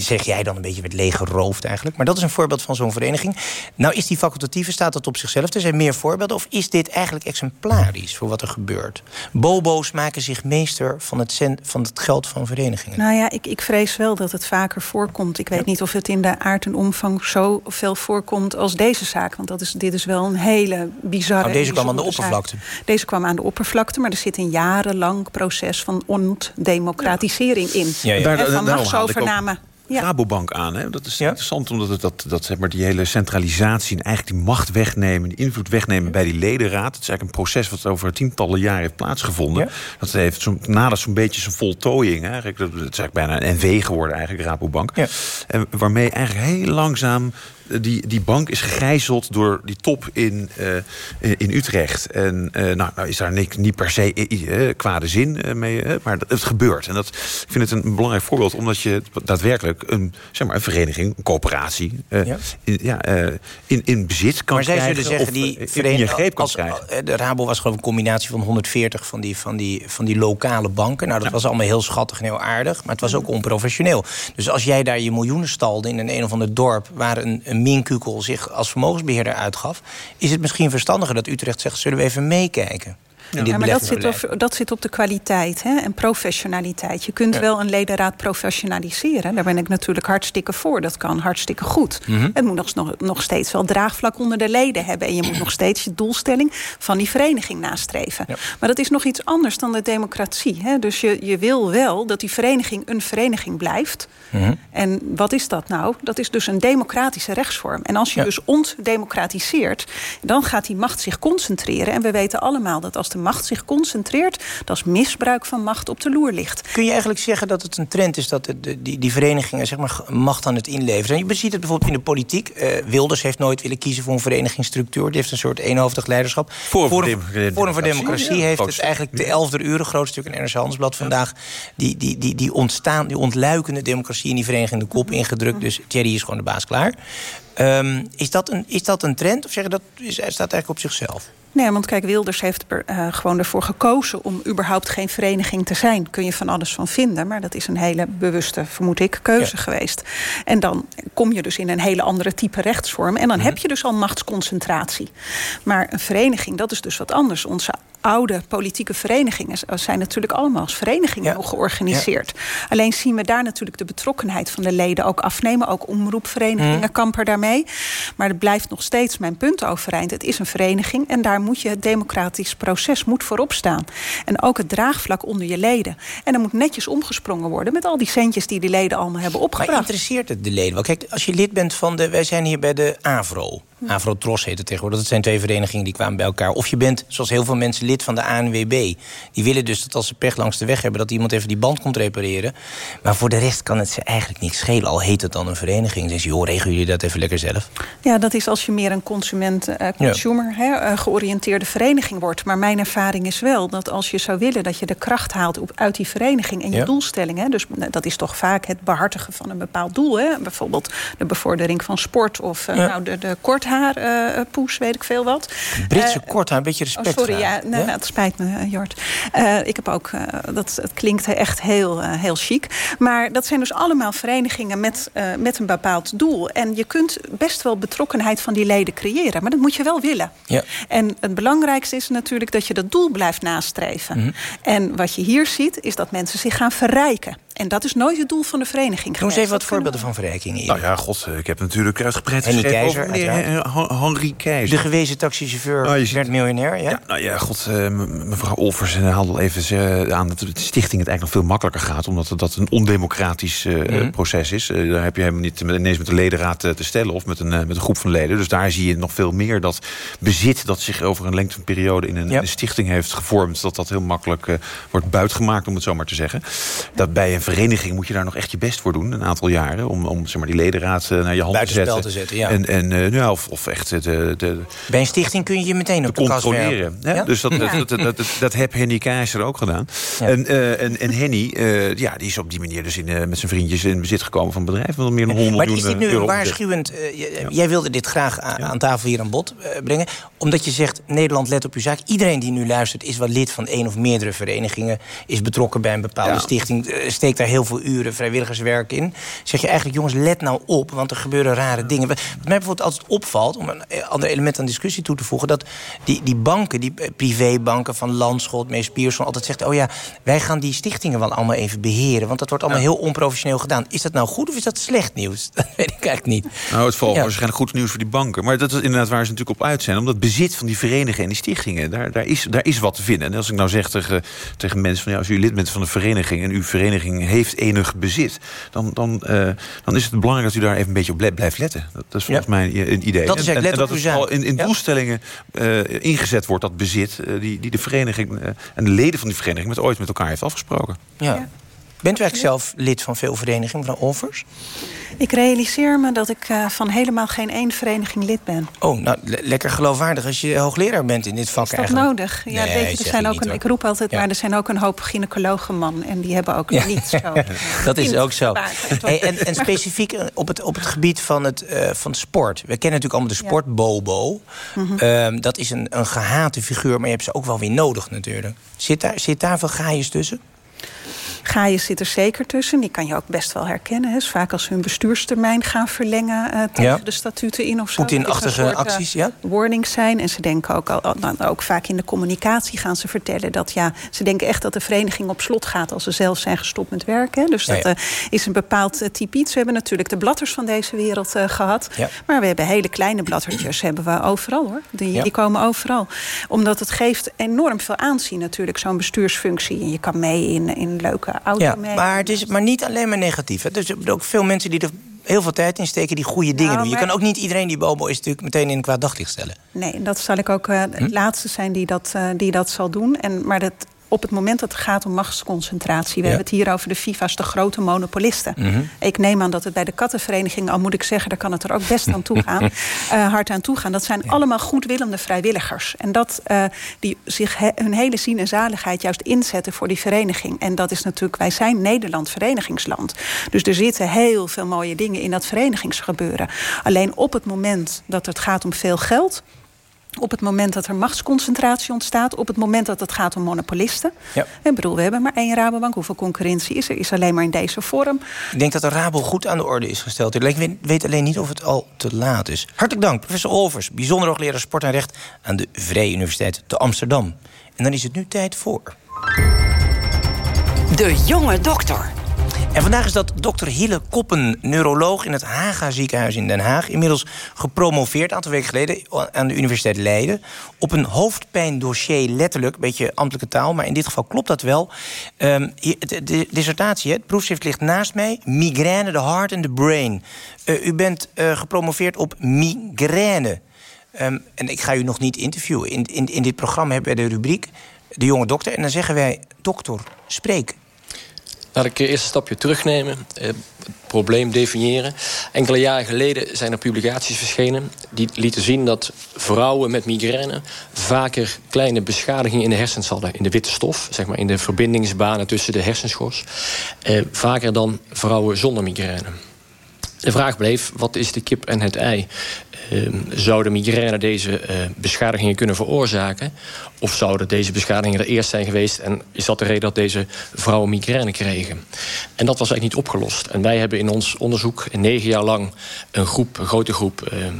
zeg jij dan een beetje werd leeggeroofd eigenlijk. Maar dat is een voorbeeld van zo'n vereniging. Nou is die facultatieve, staat dat op zichzelf. Er zijn meer voorbeelden of is dit eigenlijk exemplarisch voor wat er gebeurt? Bobo's maken zich meester van het, van het geld van verenigingen. Nou ja, ik, ik vrees wel dat het vaker voorkomt. Ik weet ja. niet of het in de aard en omvang zo veel voorkomt als deze zaak. Want dat is, dit is wel een hele bizarre... Nou, deze kwam aan de oppervlakte. Zaak. Deze kwam aan de oppervlakte, maar er zit een jarenlang proces van ontdemocratisering in. Ja, ja. En van Rabobank aan. Hè? Dat is interessant, omdat het dat, dat zeg maar, die hele centralisatie... en eigenlijk die macht wegnemen, die invloed wegnemen bij die ledenraad... dat is eigenlijk een proces wat over tientallen jaren heeft plaatsgevonden. Dat heeft zo, nadat zo'n beetje zijn voltooiing... Eigenlijk, dat is eigenlijk bijna een NV geworden, eigenlijk, Rabobank. En waarmee eigenlijk heel langzaam die, die bank is gegijzeld door die top in, uh, in Utrecht. En uh, nou, nou, is daar niet, niet per se uh, kwade zin mee, maar het gebeurt. En dat, ik vind het een belangrijk voorbeeld, omdat je daadwerkelijk een, zeg maar, een vereniging, een coöperatie, ja. In, ja, in, in bezit kan maar krijgen. Maar zij zullen zeggen, die vereniging, greep kan als, krijgen. De Rabo was geloof ik een combinatie van 140 van die, van die, van die lokale banken. Nou, dat was allemaal heel schattig en heel aardig, maar het was ook onprofessioneel. Dus als jij daar je miljoenen stalde in een een of ander dorp waar een, een minkukel zich als vermogensbeheerder uitgaf... is het misschien verstandiger dat Utrecht zegt... zullen we even meekijken? Ja, maar dat zit, op, dat zit op de kwaliteit hè, en professionaliteit. Je kunt wel een ledenraad professionaliseren. Daar ben ik natuurlijk hartstikke voor. Dat kan hartstikke goed. Mhm. Het moet nog, nog steeds wel draagvlak onder de leden hebben. En je moet nog steeds je doelstelling van die vereniging nastreven. Maar dat is nog iets anders dan de democratie. Hè. Dus je, je wil wel dat die vereniging een vereniging blijft. Mhm. En wat is dat nou? Dat is dus een democratische rechtsvorm. En als je dus ontdemocratiseert, dan gaat die macht zich concentreren. En we weten allemaal dat als de macht zich concentreert, dat is misbruik van macht op de loer ligt. Kun je eigenlijk zeggen dat het een trend is dat de, die, die verenigingen zeg maar, macht aan het inleveren? En je ziet het bijvoorbeeld in de politiek. Uh, Wilders heeft nooit willen kiezen voor een verenigingsstructuur. Die heeft een soort eenhoofdig leiderschap. Forum voor, Forum voor Democratie heeft het eigenlijk de elfde uur, groot stuk in NRC Handelsblad vandaag, die, die, die, die ontstaan, die ontluikende democratie in die vereniging de kop ingedrukt. Dus Thierry is gewoon de baas klaar. Um, is, dat een, is dat een trend of zeg je dat is, staat eigenlijk op zichzelf? Nee, want kijk, Wilders heeft er uh, gewoon ervoor gekozen om überhaupt geen vereniging te zijn. Kun je van alles van vinden, maar dat is een hele bewuste, vermoed ik, keuze ja. geweest. En dan kom je dus in een hele andere type rechtsvorm. En dan heb je dus al machtsconcentratie. Maar een vereniging, dat is dus wat anders. Onze oude politieke verenigingen zijn natuurlijk allemaal als verenigingen nog georganiseerd. Alleen zien we daar natuurlijk de betrokkenheid van de leden ook afnemen. Ook omroepverenigingen Mhm. kampen daarmee. Maar het blijft nog steeds mijn punt overeind. Het is een vereniging en daar moet je het democratisch proces moet voorop staan. En ook het draagvlak onder je leden. En er moet netjes omgesprongen worden met al die centjes die die leden allemaal hebben opgebracht. Maar interesseert het de leden wel? Kijk, als je lid bent van de... Wij zijn hier bij de AVRO. Avro-Tros heet het tegenwoordig. Dat zijn twee verenigingen die kwamen bij elkaar. Of je bent, zoals heel veel mensen, lid van de ANWB. Die willen dus dat als ze pech langs de weg hebben... dat iemand even die band komt repareren. Maar voor de rest kan het ze eigenlijk niks schelen. Al heet het dan een vereniging. Dan zeggen ze, joh, regelen jullie dat even lekker zelf? Ja, dat is als je meer een consument-consumer uh, georiënteerde vereniging wordt. Maar mijn ervaring is wel dat als je zou willen... dat je de kracht haalt op, uit die vereniging en je Ja. doelstelling... Hè, dus dat is toch vaak het behartigen van een bepaald doel. Hè? Bijvoorbeeld de bevordering van sport of uh, Ja. nou, de, de korthaarpoes, weet ik veel wat. Britse Eh, korthaar, een beetje respect Oh, sorry, vragen. ja, nou, nou, het spijt me, eh, Jort. Eh, ik heb ook, eh, dat, het klinkt echt heel, eh, heel chic. Maar dat zijn dus allemaal verenigingen met, eh, met een bepaald doel. En je kunt best wel betrokkenheid van die leden creëren. Maar dat moet je wel willen. Ja. En het belangrijkste is natuurlijk dat je dat doel blijft nastreven. Mhm. En wat je hier ziet, is dat mensen zich gaan verrijken. En dat is nooit het doel van de vereniging Noem eens geweest. even wat voorbeelden van verrijkingen. hier. Nou ja, god, ik heb natuurlijk uitgebreid Henny geschreven Keizer, over eh, Henry Keizer. De gewezen taxichauffeur Nou, je ziet- werd miljonair, ja? Ja, nou ja, god, eh, mevrouw Olvers eh, haalde al even eh, aan dat de stichting het eigenlijk nog veel makkelijker gaat. Omdat het- dat een ondemocratisch eh, Mhm. proces is. Eh, daar heb je helemaal niet met, ineens met de ledenraad eh, te stellen of met een, eh, met een groep van leden. Dus daar zie je nog veel meer dat bezit dat zich over een lengte van periode in een, in een stichting heeft gevormd. Dat dat heel makkelijk eh, wordt buitgemaakt, om het zo maar te zeggen. Dat bij een vereniging moet je daar nog echt je best voor doen, een aantal jaren. Om, om zeg maar, die ledenraad eh, naar je hand te zetten. te zetten, ja. En, en eh, ja, of, of echt de, de, Bij een stichting kun je je meteen op de kast controleren. werpen. hè? Ja? Dus dat, Ja. dat, dat, dat, dat, dat heb Henny Keizer ook gedaan. En, eh, en, en Henny, eh, ja, die is op die manier dus in, met zijn vriendjes in bezit gekomen van een bedrijf... van meer dan 100 Maar miljoen is dit nu een waarschuwend... Jij wilde dit graag aan, aan tafel hier aan bod brengen. Omdat je zegt, Nederland let op uw zaak. Iedereen die nu luistert is wel lid van één of meerdere verenigingen. Is betrokken bij een bepaalde Ja. stichting. eh, Daar heel veel uren vrijwilligerswerk in. Zeg je eigenlijk, jongens, let nou op. Want er gebeuren rare dingen. Wat mij bijvoorbeeld altijd opvalt... om een ander element aan discussie toe te voegen, dat die, die banken, die privébanken van Landschot, Mees Pierson, altijd zegt: Oh ja, wij gaan die stichtingen wel allemaal even beheren. Want dat wordt allemaal heel onprofessioneel gedaan. Is dat nou goed of is dat slecht nieuws? Dat weet ik eigenlijk niet. Nou, het valt ja. waarschijnlijk goed nieuws voor die banken. Maar dat is inderdaad waar ze natuurlijk op uit zijn. Omdat bezit van die verenigingen en die stichtingen, daar, daar, is, daar is wat te vinden. En als ik nou zeg tegen, tegen mensen van ja, als u lid bent van een vereniging en uw vereniging heeft enig bezit, dan, dan, uh, dan is het belangrijk dat u daar even een beetje op blijft letten. Dat, is volgens mij een idee. Dat is en, en, en dat is al in, in doelstellingen uh, ingezet wordt, dat bezit, uh, die, die de vereniging en de leden van die vereniging met ooit met elkaar heeft afgesproken. Ja. Bent u eigenlijk zelf lid van veel verenigingen, mevrouw Olvers? Ik realiseer me dat ik uh, van helemaal geen één vereniging lid ben. Oh, nou, le lekker geloofwaardig als je hoogleraar bent in dit vak Is dat eigenlijk. nodig? Ja, Nee, weet je, er zijn ik ook een, ik roep altijd, Ja. maar er zijn ook een hoop gynaecologen, man. En die hebben ook Ja. niet zo. Dat is ook zo. Hey, en, en specifiek eh, op het, op het gebied van het, eh, van sport. We kennen natuurlijk allemaal de sportbobo. Ehm, dat is een, een gehate figuur, maar je hebt ze ook wel weer nodig natuurlijk. Zit daar, zit daar veel gaaiers tussen? Gaaien zit er zeker tussen. Die kan je ook best wel herkennen. Hè. Dus vaak als ze hun bestuurstermijn gaan verlengen eh, tegen Ja. de statuten in of zo. Poetin-achtige soort, eh, acties, ja? warnings zijn. En ze denken ook, al, dan ook vaak in de communicatie gaan ze vertellen dat ja, ze denken echt dat de vereniging op slot gaat als ze zelf zijn gestopt met werken. Dus dat ja. eh, is een bepaald type iets. We hebben natuurlijk de bladders van deze wereld eh, gehad. Maar we hebben hele kleine bladdertjes hebben we overal hoor. Die, die komen overal. Omdat het geeft enorm veel aanzien natuurlijk, zo'n bestuursfunctie. En je kan mee in, in leuke auto Ja, maar het is maar niet alleen maar negatief. Hè. Dus er zijn ook veel mensen die er heel veel tijd in steken... die goede dingen doen. Je Nou, maar- kan ook niet iedereen die bobo is natuurlijk meteen in een kwaad daglicht stellen. Nee, dat zal ik ook eh, Hm? het laatste zijn die dat, eh, die dat zal doen. En, maar dat, op het moment dat het gaat om machtsconcentratie... we Ja. hebben het hier over de FIFA's, de grote monopolisten. Mhm. Ik neem aan dat het bij de kattenvereniging... al moet ik zeggen, daar kan het er ook best aan toe gaan... eh, hard aan toe gaan. Dat zijn allemaal goedwillende vrijwilligers. En dat eh, die zich he- hun hele zin en zaligheid juist inzetten voor die vereniging. En dat is natuurlijk, wij zijn Nederland verenigingsland. Dus er zitten heel veel mooie dingen in dat verenigingsgebeuren. Alleen op het moment dat het gaat om veel geld... Op het moment dat er machtsconcentratie ontstaat, op het moment dat het gaat om monopolisten. Ja. Ik bedoel, we hebben maar één Rabobank. Hoeveel concurrentie is er? Is alleen maar in deze vorm. Ik denk dat de Rabo goed aan de orde is gesteld. Ik weet- weet alleen niet of het al te laat is. Hartelijk dank, professor Olvers, bijzonder hoogleraar sport en recht... aan de Vrije Universiteit te Amsterdam. En dan is het nu tijd voor... De jonge dokter. En vandaag is dat dokter Hille Koppen, neuroloog in het Haga ziekenhuis in Den Haag. Inmiddels gepromoveerd, een aantal weken geleden, aan de Universiteit Leiden. Op een hoofdpijndossier, letterlijk, een beetje ambtelijke taal... maar in dit geval klopt dat wel. Ehm, de, de dissertatie, het proefschrift ligt naast mij. Migraine, the heart and the brain. Eh, u bent eh, gepromoveerd op migraine. Ehm, en ik ga u nog niet interviewen. In, in, in dit programma hebben we de rubriek De Jonge Dokter. En dan zeggen wij, dokter, spreek. Laat ik eerst een stapje terugnemen. eh, Het probleem definiëren. Enkele jaren geleden zijn er publicaties verschenen... die lieten zien dat vrouwen met migraine... vaker kleine beschadigingen in de hersens hadden. In de witte stof, zeg maar in de verbindingsbanen tussen de hersenschors. Eh, vaker dan vrouwen zonder migraine. De vraag bleef, wat is de kip en het ei? Eh, zouden migraine deze eh, beschadigingen kunnen veroorzaken? Of zouden deze beschadigingen er eerst zijn geweest... en is dat de reden dat deze vrouwen migraine kregen? En dat was eigenlijk niet opgelost. En wij hebben in ons onderzoek negen jaar lang... een groep, een grote groep... eh, per-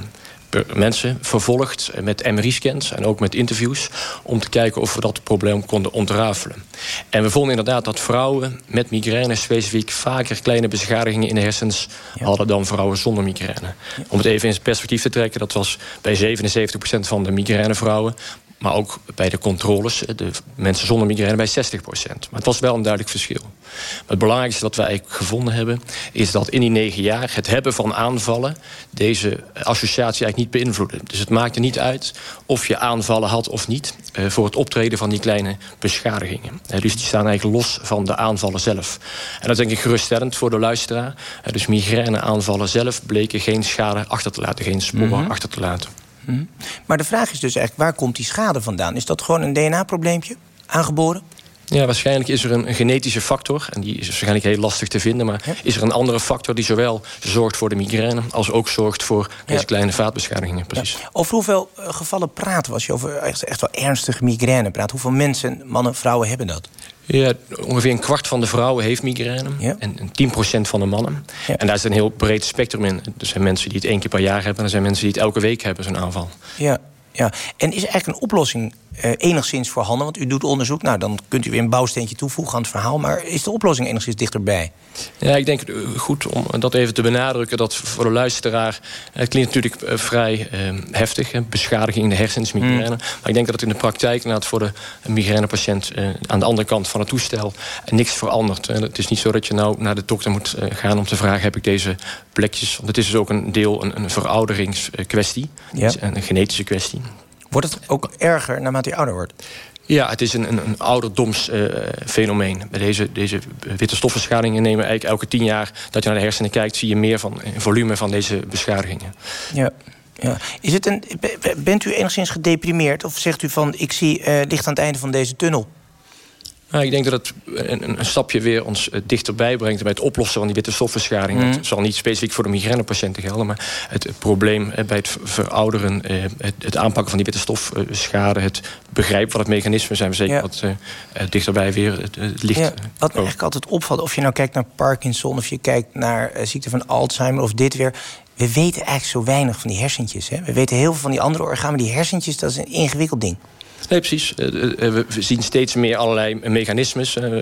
mensen vervolgd met MRI-scans en ook met interviews... om te kijken of we dat probleem konden ontrafelen. En we vonden inderdaad dat vrouwen met migraine specifiek... vaker kleine beschadigingen in de hersens hadden dan vrouwen zonder migraine. Om het even in perspectief te trekken... dat was bij 77% van de migrainevrouwen... Maar ook bij de controles, de mensen zonder migraine, bij 60% Maar het was wel een duidelijk verschil. Maar het belangrijkste dat wij gevonden hebben... is dat in die negen jaar het hebben van aanvallen... deze associatie eigenlijk niet beïnvloedde. Dus het maakte niet uit of je aanvallen had of niet... eh, voor het optreden van die kleine beschadigingen. Dus die staan eigenlijk los van de aanvallen zelf. En dat is denk ik geruststellend voor de luisteraar. Dus migraineaanvallen zelf bleken geen schade achter te laten... geen sporen Mhm. achter te laten. Hm. Maar de vraag is dus eigenlijk, waar komt die schade vandaan? Is dat gewoon een DNA-probleempje? Aangeboren? Ja, waarschijnlijk is er een, genetische factor. En die is waarschijnlijk heel lastig te vinden. Maar is er een andere factor die zowel zorgt voor de migraine... als ook zorgt voor deze kleine vaatbeschadigingen. Precies. Over hoeveel eh, gevallen praten we als je over echt, echt wel ernstige migraine praat? Hoeveel mensen, mannen, vrouwen hebben dat? Ja, ongeveer een kwart van de vrouwen heeft migraine. Ja. En 10% van de mannen. En daar is een heel breed spectrum in. Er zijn mensen die het één keer per jaar hebben... en er zijn mensen die het elke week hebben, zo'n aanval. Ja, ja. En is er eigenlijk een oplossing uh, enigszins voorhanden? Want u doet onderzoek, nou, dan kunt u weer een bouwsteentje toevoegen aan het verhaal. Maar is de oplossing enigszins dichterbij? Ja, ik denk eh, goed om dat even te benadrukken. Dat voor de luisteraar, het klinkt natuurlijk eh, vrij uh, heftig. Hè, beschadiging in de hersens, migraine. Mm. Maar ik denk dat het in de praktijk inderdaad voor de migrainepatiënt... Uh, aan de andere kant van het toestel niks verandert. Het is niet zo dat je nou naar de dokter moet gaan om te vragen... heb ik deze plekjes? Want het is dus ook een deel een, een verouderingskwestie. Ja. Een genetische kwestie. Wordt het ook erger naarmate je ouder wordt? Ja, het is een, een, een ouderdomsfenomeen. Uh, Bij deze, deze witte stofbeschadigingen nemen eigenlijk elke tien jaar... dat je naar de hersenen kijkt, zie je meer van een volume van deze beschadigingen. Ja. Ja. Is het een, bent u enigszins gedeprimeerd? Of zegt u van, ik zie uh, licht aan het einde van deze tunnel? Nou, ik denk dat het een, een, stapje weer ons eh, dichterbij brengt... bij het oplossen van die witte stofbeschadiging. Mm. Dat zal niet specifiek voor de migrainepatiënten gelden... maar het, probleem eh, bij het verouderen... Eh, het, het, aanpakken van die witte stofschade... het begrijpen van het mechanisme... zijn we zeker wat dichterbij weer het, licht. Ja, wat me eigenlijk altijd opvalt... of je nou kijkt naar Parkinson... of je kijkt naar ziekte van Alzheimer of dit weer... we weten eigenlijk zo weinig van die hersentjes. Hè? We weten heel veel van die andere organen... maar die hersentjes, dat is een ingewikkeld ding. Nee, precies. Eh, eh, we zien steeds meer allerlei mechanismes. Eh,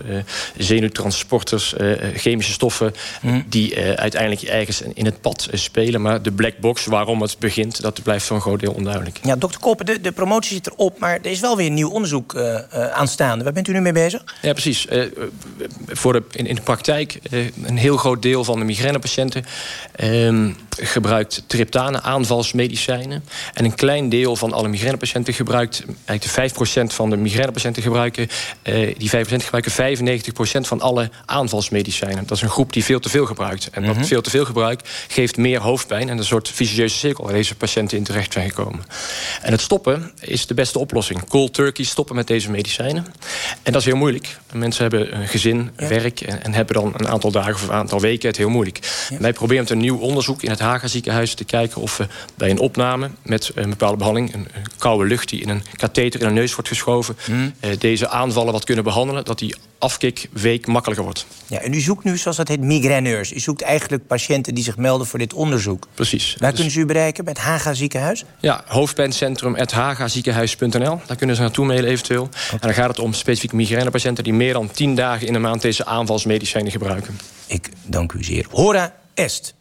zenuwtransporters, chemische stoffen... Mhm. die uiteindelijk ergens in het pad spelen. Maar de black box, waarom het begint... dat blijft voor een groot deel onduidelijk. Ja, dokter Koppen, de, de promotie zit erop... maar er is wel weer een nieuw onderzoek aanstaande. Waar bent u nu mee bezig? Ja, precies. voor de, in, in de praktijk een heel groot deel van de migrainepatiënten... Ehm, gebruikt triptane aanvalsmedicijnen. En een klein deel van alle migrainepatiënten gebruikt... eigenlijk de 5% van de migrainepatiënten gebruiken... Eh, die 5% gebruiken 95% van alle aanvalsmedicijnen. Dat is een groep die veel te veel gebruikt. En dat mhm. veel te veel gebruik geeft meer hoofdpijn... en een soort vicieuze cirkel waar deze patiënten in terecht zijn gekomen. En het stoppen is de beste oplossing. Cold turkey stoppen met deze medicijnen. En dat is heel moeilijk. Mensen hebben een gezin, werk... En, en, hebben dan een aantal dagen of een aantal weken het heel moeilijk. Wij proberen met een nieuw onderzoek in het Haga ziekenhuis te kijken of we bij een opname met een bepaalde behandeling, een, koude lucht die in een katheter in een neus wordt geschoven, hmm. eh, deze aanvallen wat kunnen behandelen, dat die afkikweek makkelijker wordt. Ja, en u zoekt nu, zoals dat heet, migraineurs. U zoekt eigenlijk patiënten die zich melden voor dit onderzoek. Precies. Waar dus... kunnen ze u bereiken? Bij het Haga ziekenhuis? Ja, hoofdpijncentrum.hagaziekenhuis.nl. Daar kunnen ze naartoe mailen eventueel. En dan gaat het om specifiek migrainepatiënten... die meer dan 10 dagen in een maand deze aanvalsmedicijnen gebruiken. Ik dank u zeer. Hora est.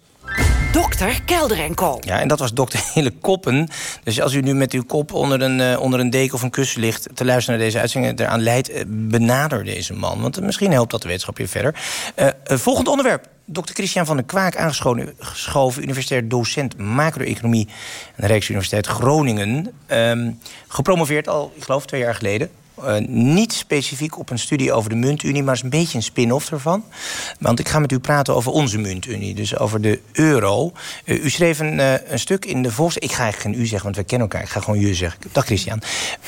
Dokter Kelder en. Ja, en dat was dokter Hele Koppen. Dus als u nu met uw kop onder een, uh, onder een deken of een kussen ligt... te luisteren naar deze uitzending eraan leidt... Uh, benader deze man, want misschien helpt dat de wetenschap weer verder. Uh, volgend onderwerp. Dr. Christian van der Kwaak, aangeschoven... universitair docent macro-economie aan de Rijksuniversiteit Groningen. Ehm, gepromoveerd al, ik geloof, twee jaar geleden. Uh, niet specifiek op een studie over de muntunie, maar is een beetje een spin-off ervan. Want ik ga met u praten over onze muntunie, dus over de euro. Uh, u schreef een, uh, een, stuk in de Volkskrant. Ik ga eigenlijk geen u zeggen, want we kennen elkaar. Ik ga gewoon je zeggen. Dag Christian.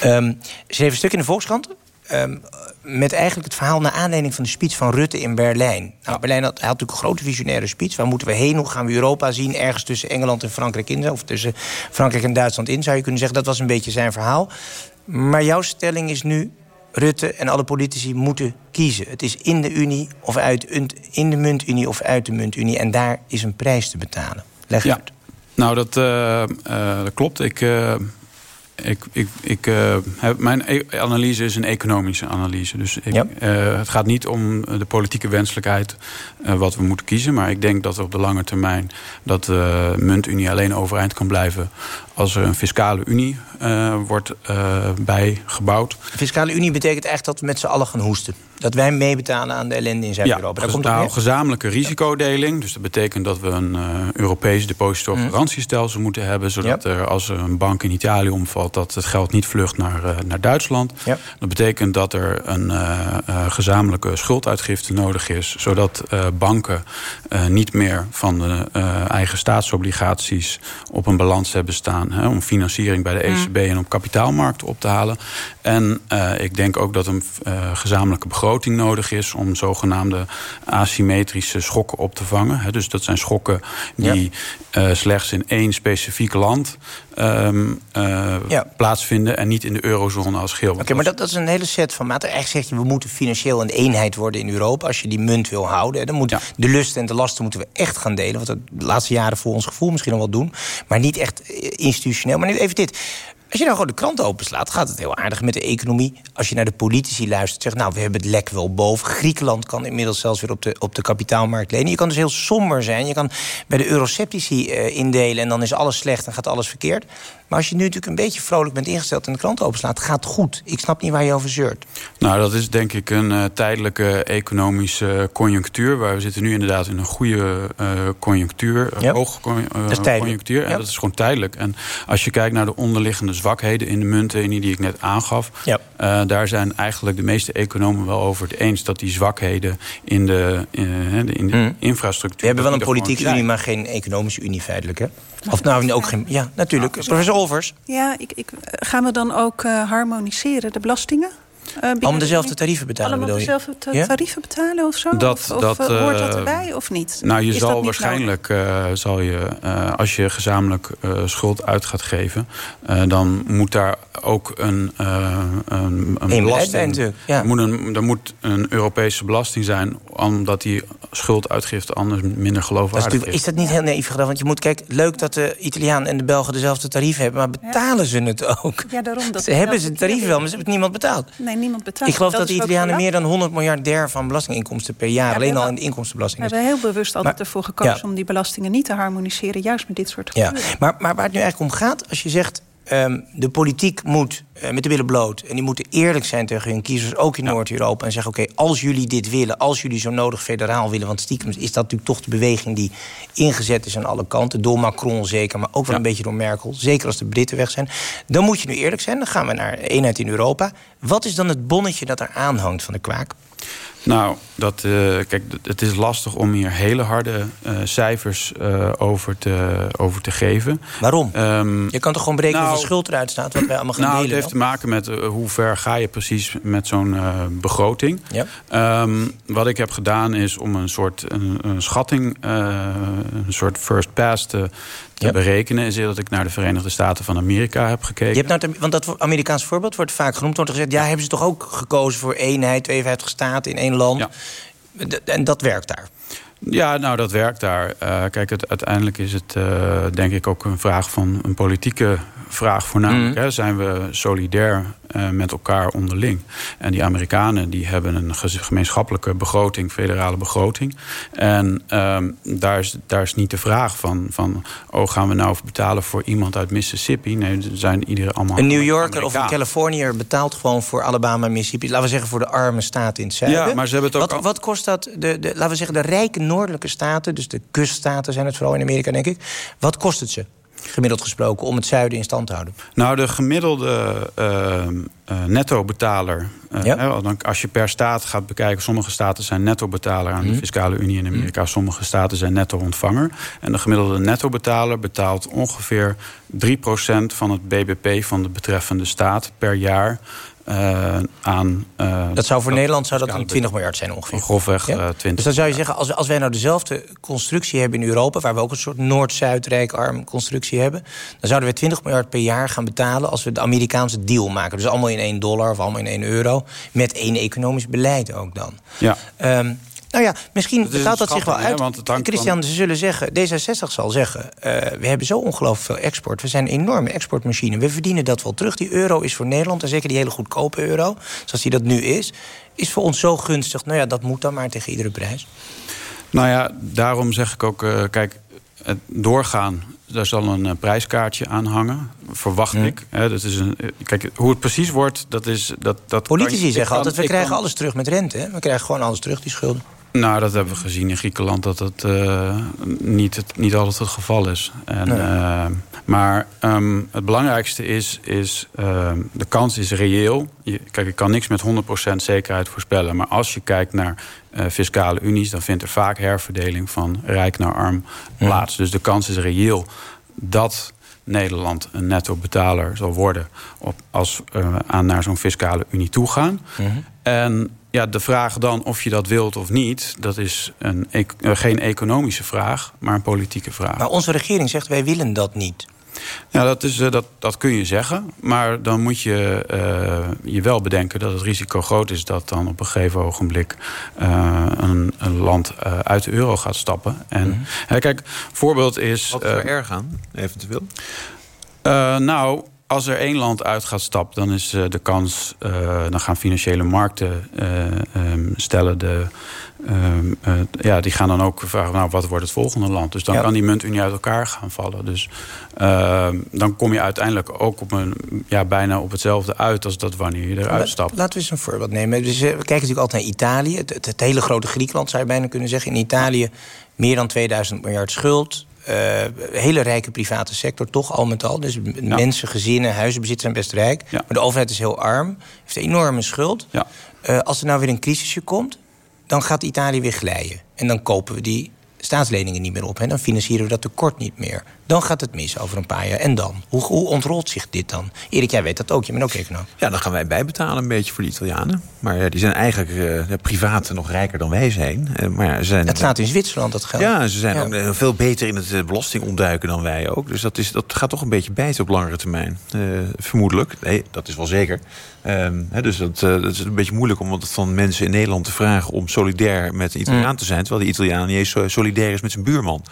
Um, schreef een stuk in de Volkskrant. Um, met eigenlijk het verhaal naar aanleiding van de speech van Rutte in Berlijn. Nou, Berlijn had, had natuurlijk een grote visionaire speech. Waar moeten we heen? Hoe gaan we Europa zien? Ergens tussen Engeland en Frankrijk in. Of tussen Frankrijk en Duitsland in, zou je kunnen zeggen. Dat was een beetje zijn verhaal. Maar jouw stelling is nu... Rutte en alle politici moeten kiezen. Het is in de Unie of uit in de muntunie of uit de muntunie. En daar is een prijs te betalen. Leg ja. uit. Nou, dat, uh, uh, dat klopt. Ik, uh, ik, ik, ik, heb, mijn e-, analyse is een economische analyse. Dus ik, ja. het gaat niet om de politieke wenselijkheid wat we moeten kiezen. Maar ik denk dat op de lange termijn dat de muntunie alleen overeind kan blijven als er een fiscale unie wordt bijgebouwd. Fiscale unie betekent echt dat we met z'n allen gaan hoesten. Dat wij meebetalen aan de ellende in Zuid-Europa. Ja, nou, gezamenlijke risicodeling. Dus dat betekent dat we een uh, Europees depositogarantiestelsel moeten hebben. Zodat er als er een bank in Italië omvalt... dat het geld niet vlucht naar, naar Duitsland. Ja. Dat betekent dat er een gezamenlijke schulduitgifte nodig is. Zodat banken niet meer van de eigen staatsobligaties... op een balans hebben staan om financiering bij de ECB mm. en op kapitaalmarkten op te halen. En ik denk ook dat een gezamenlijke begroting nodig is om zogenaamde asymmetrische schokken op te vangen. dus dat zijn schokken die slechts in één specifiek land ehm, plaatsvinden en niet in de eurozone als geheel. Oké, maar dat, dat, is een hele set van maten. Eigenlijk zeg je, we moeten financieel een eenheid worden in Europa. Als je die munt wil houden. Dan moeten de lusten en de lasten moeten we echt gaan delen. Wat we de laatste jaren voor ons gevoel misschien nog wel doen. Maar niet echt institutioneel. Maar nu even dit. Als je nou gewoon de krant openslaat, gaat het heel aardig met de economie. Als je naar de politici luistert, zegt nou, we hebben het lek wel boven. Griekenland kan inmiddels zelfs weer op de, op de kapitaalmarkt lenen. Je kan dus heel somber zijn. Je kan bij de euroceptici uh, indelen en dan is alles slecht en gaat alles verkeerd. Maar als je nu natuurlijk een beetje vrolijk bent ingesteld en de krant openslaat, gaat het goed. Ik snap niet waar je over zeurt. Nou, dat is denk ik een uh, tijdelijke economische conjunctuur. Waar we zitten nu inderdaad in een goede uh, conjunctuur, ja. hoge conjunctuur. En dat is gewoon tijdelijk. En als je kijkt naar de onderliggende zwakheden in de munten die ik net aangaf, daar zijn eigenlijk de meeste economen wel over het eens dat die zwakheden in de, in de hmm. infrastructuur. We hebben wel een politieke unie, maar geen economische unie feitelijk, hè? Of nou ook geen. Ja, natuurlijk. Professor Olvers. Ja, ik, ik, gaan we dan ook uh, harmoniseren, de belastingen? Uh, Om dezelfde tarieven betalen, Allemaal bedoel je? dezelfde tarieven betalen of zo? Dat, of, dat, of uh, hoort dat uh, erbij of niet? Nou, je Is zal waarschijnlijk, uh, zal je, als je gezamenlijk schuld uit gaat geven... dan moet daar ook een, een, een belasting... Ja. Moet een, er moet een Europese belasting zijn... omdat die schulduitgifte anders minder geloofwaardig dat is. Is dat niet heel naïef gedaan? Want je moet, kijk, leuk dat de Italianen en de Belgen dezelfde tarieven hebben... maar betalen ze het ook? Ja, daarom. Dat ze hebben ze tarieven wel, maar ze hebben het niemand betaald. Nee, niemand betaalt. Ik geloof dat, dat de Italianen meer dan 100 miljard van belastinginkomsten per jaar... Ja, alleen al in de inkomstenbelasting. We hebben heel bewust altijd Maar- ervoor gekozen ja. om die belastingen niet te harmoniseren, juist met dit soort Ja, maar, maar waar het nu eigenlijk om gaat, als je zegt... ehm, de politiek moet eh, met de billen bloot... en die moeten eerlijk zijn tegen hun kiezers, ook in Noord-Europa... en zeggen, oké, als jullie dit willen, als jullie zo nodig federaal willen... want stiekem is dat natuurlijk toch de beweging die ingezet is aan alle kanten... door Macron zeker, maar ook wel een beetje door Merkel... zeker als de Britten weg zijn. Dan moet je nu eerlijk zijn, dan gaan we naar eenheid in Europa. Wat is dan het bonnetje dat er aanhangt van de kwaak? Nou, dat, eh, kijk, het is lastig om hier hele harde eh, cijfers eh, over, te, over te geven. Waarom? Ehm, Je kan toch gewoon berekenen nou, hoeveel schuld eruit staat... wat wij allemaal gaan nou, het delen heeft dan? te maken met hoe ver ga je precies met zo'n begroting. Ja. Ehm, wat ik heb gedaan is om een soort een, een schatting, een soort first pass te, te Ja. berekenen. Is dat ik naar de Verenigde Staten van Amerika heb gekeken. Je hebt nou, want dat Amerikaans voorbeeld wordt vaak genoemd. Wordt er gezegd, ja, hebben ze toch ook gekozen voor eenheid, 52 staten in één land? D- En dat werkt daar. Ja, nou, dat werkt daar. Eh, kijk, het, uiteindelijk is het eh, denk ik ook een vraag van een politieke vraag voornamelijk. Mhm. Hè, zijn we solidair eh, met elkaar onderling? En die Amerikanen die hebben een gemeenschappelijke begroting, federale begroting. En ehm, daar, is, daar is niet de vraag van, van, oh, gaan we nou betalen voor iemand uit Mississippi? Nee, er zijn iedereen allemaal. Een New Yorker of een. Californiër betaalt gewoon voor Alabama en Mississippi. Laten we zeggen voor de arme staten in het zuiden. Ja, maar ze hebben het ook wat, al- wat kost dat, de, de, laten we zeggen, de rijke noordelijke staten... dus de kuststaten zijn het vooral in Amerika, denk ik. Wat kost het ze, gemiddeld gesproken, om het zuiden in stand te houden? Nou, de gemiddelde ehm, eh, netto-betaler. eh, Ja. hè, dan als je per staat gaat bekijken, sommige staten zijn netto-betaler aan Mhm. de fiscale unie in Amerika, sommige staten zijn netto-ontvanger. En de gemiddelde netto-betaler betaalt ongeveer 3% van het BBP van de betreffende staat per jaar. Eh, aan. eh, Dat zou voor Nederland zou dat fiscale een 20 miljard zijn ongeveer. Grofweg Ja? eh, 20. Dus dan zou je zeggen, als, als wij nou dezelfde constructie hebben in Europa... waar we ook een soort Noord-Zuid-Rijk-arm constructie hebben... dan zouden we 20 miljard per jaar gaan betalen... als we de Amerikaanse deal maken. Dus allemaal in 1 dollar of allemaal in 1 euro. Met één economisch beleid ook dan. Ja. Ehm, nou ja, misschien betaalt dat een zich wel uit. hè, want Christian, ze zullen zeggen, D66 zal zeggen... eh, we hebben zo ongelooflijk veel export. We zijn een enorme exportmachine. We verdienen dat wel terug. Die euro is voor Nederland, en zeker die hele goedkope euro... zoals die dat nu is, is voor ons zo gunstig. Nou ja, dat moet dan maar tegen iedere prijs. Nou ja, daarom zeg ik ook, eh, kijk, het doorgaan, daar zal een eh, prijskaartje aan hangen. Verwacht ik. Hè, dat is een, kijk, hoe het precies wordt, dat is. Dat, dat Politici kan- zeggen altijd, we krijgen kan- alles terug met rente. Hè? We krijgen gewoon alles terug, die schulden. Nou, dat hebben we gezien in Griekenland dat dat eh, niet, het, niet altijd het geval is. En, Nee. eh, maar ehm, het belangrijkste is, is ehm, de kans is reëel. Je, kijk, ik kan niks met 100% zekerheid voorspellen. Maar als je kijkt naar eh, fiscale unies, dan vindt er vaak herverdeling van rijk naar arm plaats. Dus de kans is reëel dat Nederland een netto-betaler zal worden op, als we aan naar zo'n fiscale unie toe gaan. En ja, de vraag dan of je dat wilt of niet, dat is een, eh, geen economische vraag, maar een politieke vraag. Maar onze regering zegt wij willen dat niet. Ja, dat, is, eh, dat, dat kun je zeggen. Maar dan moet je eh, je wel bedenken dat het risico groot is... dat dan op een gegeven ogenblik eh, een, een land uit de euro gaat stappen. En hè, kijk, voorbeeld is... Wat is er erg aan, eventueel? Eh, nou, als er één land uit gaat stappen, dan is eh, de kans, eh, dan gaan financiële markten eh, ehm, stellen de. ehm, eh, ja, die gaan dan ook vragen, nou, wat wordt het volgende land? Dus dan Ja. kan die muntunie uit elkaar gaan vallen. Dus ehm, dan kom je uiteindelijk ook op een, ja, bijna op hetzelfde uit als dat wanneer je eruit stapt. Laten we eens een voorbeeld nemen. Dus, we kijken natuurlijk altijd naar Italië. Het, het hele grote Griekenland zou je bijna kunnen zeggen. In Italië meer dan 2000 miljard schuld. Eh, hele rijke private sector, toch al met al. Dus mensen, gezinnen, huizenbezitters zijn best rijk. Maar de overheid is heel arm. Heeft een enorme schuld. Ja. Eh, als er nou weer een crisisje komt, dan gaat Italië weer glijden. En dan kopen we die staatsleningen niet meer op. En dan financieren we dat tekort niet meer. Dan gaat het mis over een paar jaar. En dan? Hoe, hoe ontrolt zich dit dan? Erik, jij weet dat ook. Je bent ook econoom. Ja, dan gaan wij bijbetalen een beetje voor de Italianen. Maar ja, die zijn eigenlijk eh, de privaat nog rijker dan wij zijn. Eh, maar ja, ze zijn, Het staat in Zwitserland, dat geld. Ja, ze zijn Ja. ook eh, veel beter in het eh, belasting ontduiken dan wij ook. Dus dat, is, dat gaat toch een beetje bijten op langere termijn. Eh, vermoedelijk. Nee, dat is wel zeker. Ehm, dus dat, eh, dat is een beetje moeilijk om het van mensen in Nederland te vragen... om solidair met de Italiaan Mm. te zijn... terwijl die Italiaan niet eens solidair is met zijn buurman.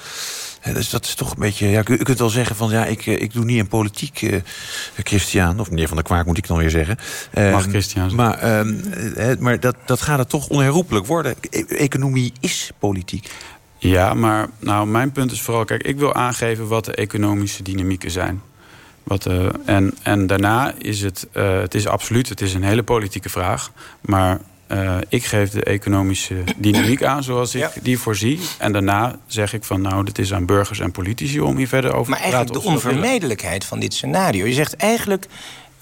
Hè, dus dat is toch een beetje... Ja, u, u kunt wel zeggen van... ja, ik, eh, ik doe niet een politiek eh, Christian... of meneer Van der Kwaak moet ik dan weer zeggen. Mag Ehm, Christian Maar, ehm, eh, maar dat, dat gaat het toch onherroepelijk worden. E- economie is politiek. Ja, maar nou, mijn punt is vooral... Kijk, ik wil aangeven wat de economische dynamieken zijn. Wat, eh, en, en daarna is het... eh, het is absoluut, het is een hele politieke vraag. Maar eh, ik geef de economische dynamiek aan zoals ik die voorzie. En daarna zeg ik van nou, dit is aan burgers en politici... om hier verder over Maar te praten. eigenlijk de onvermijdelijkheid van dit scenario. Je zegt eigenlijk,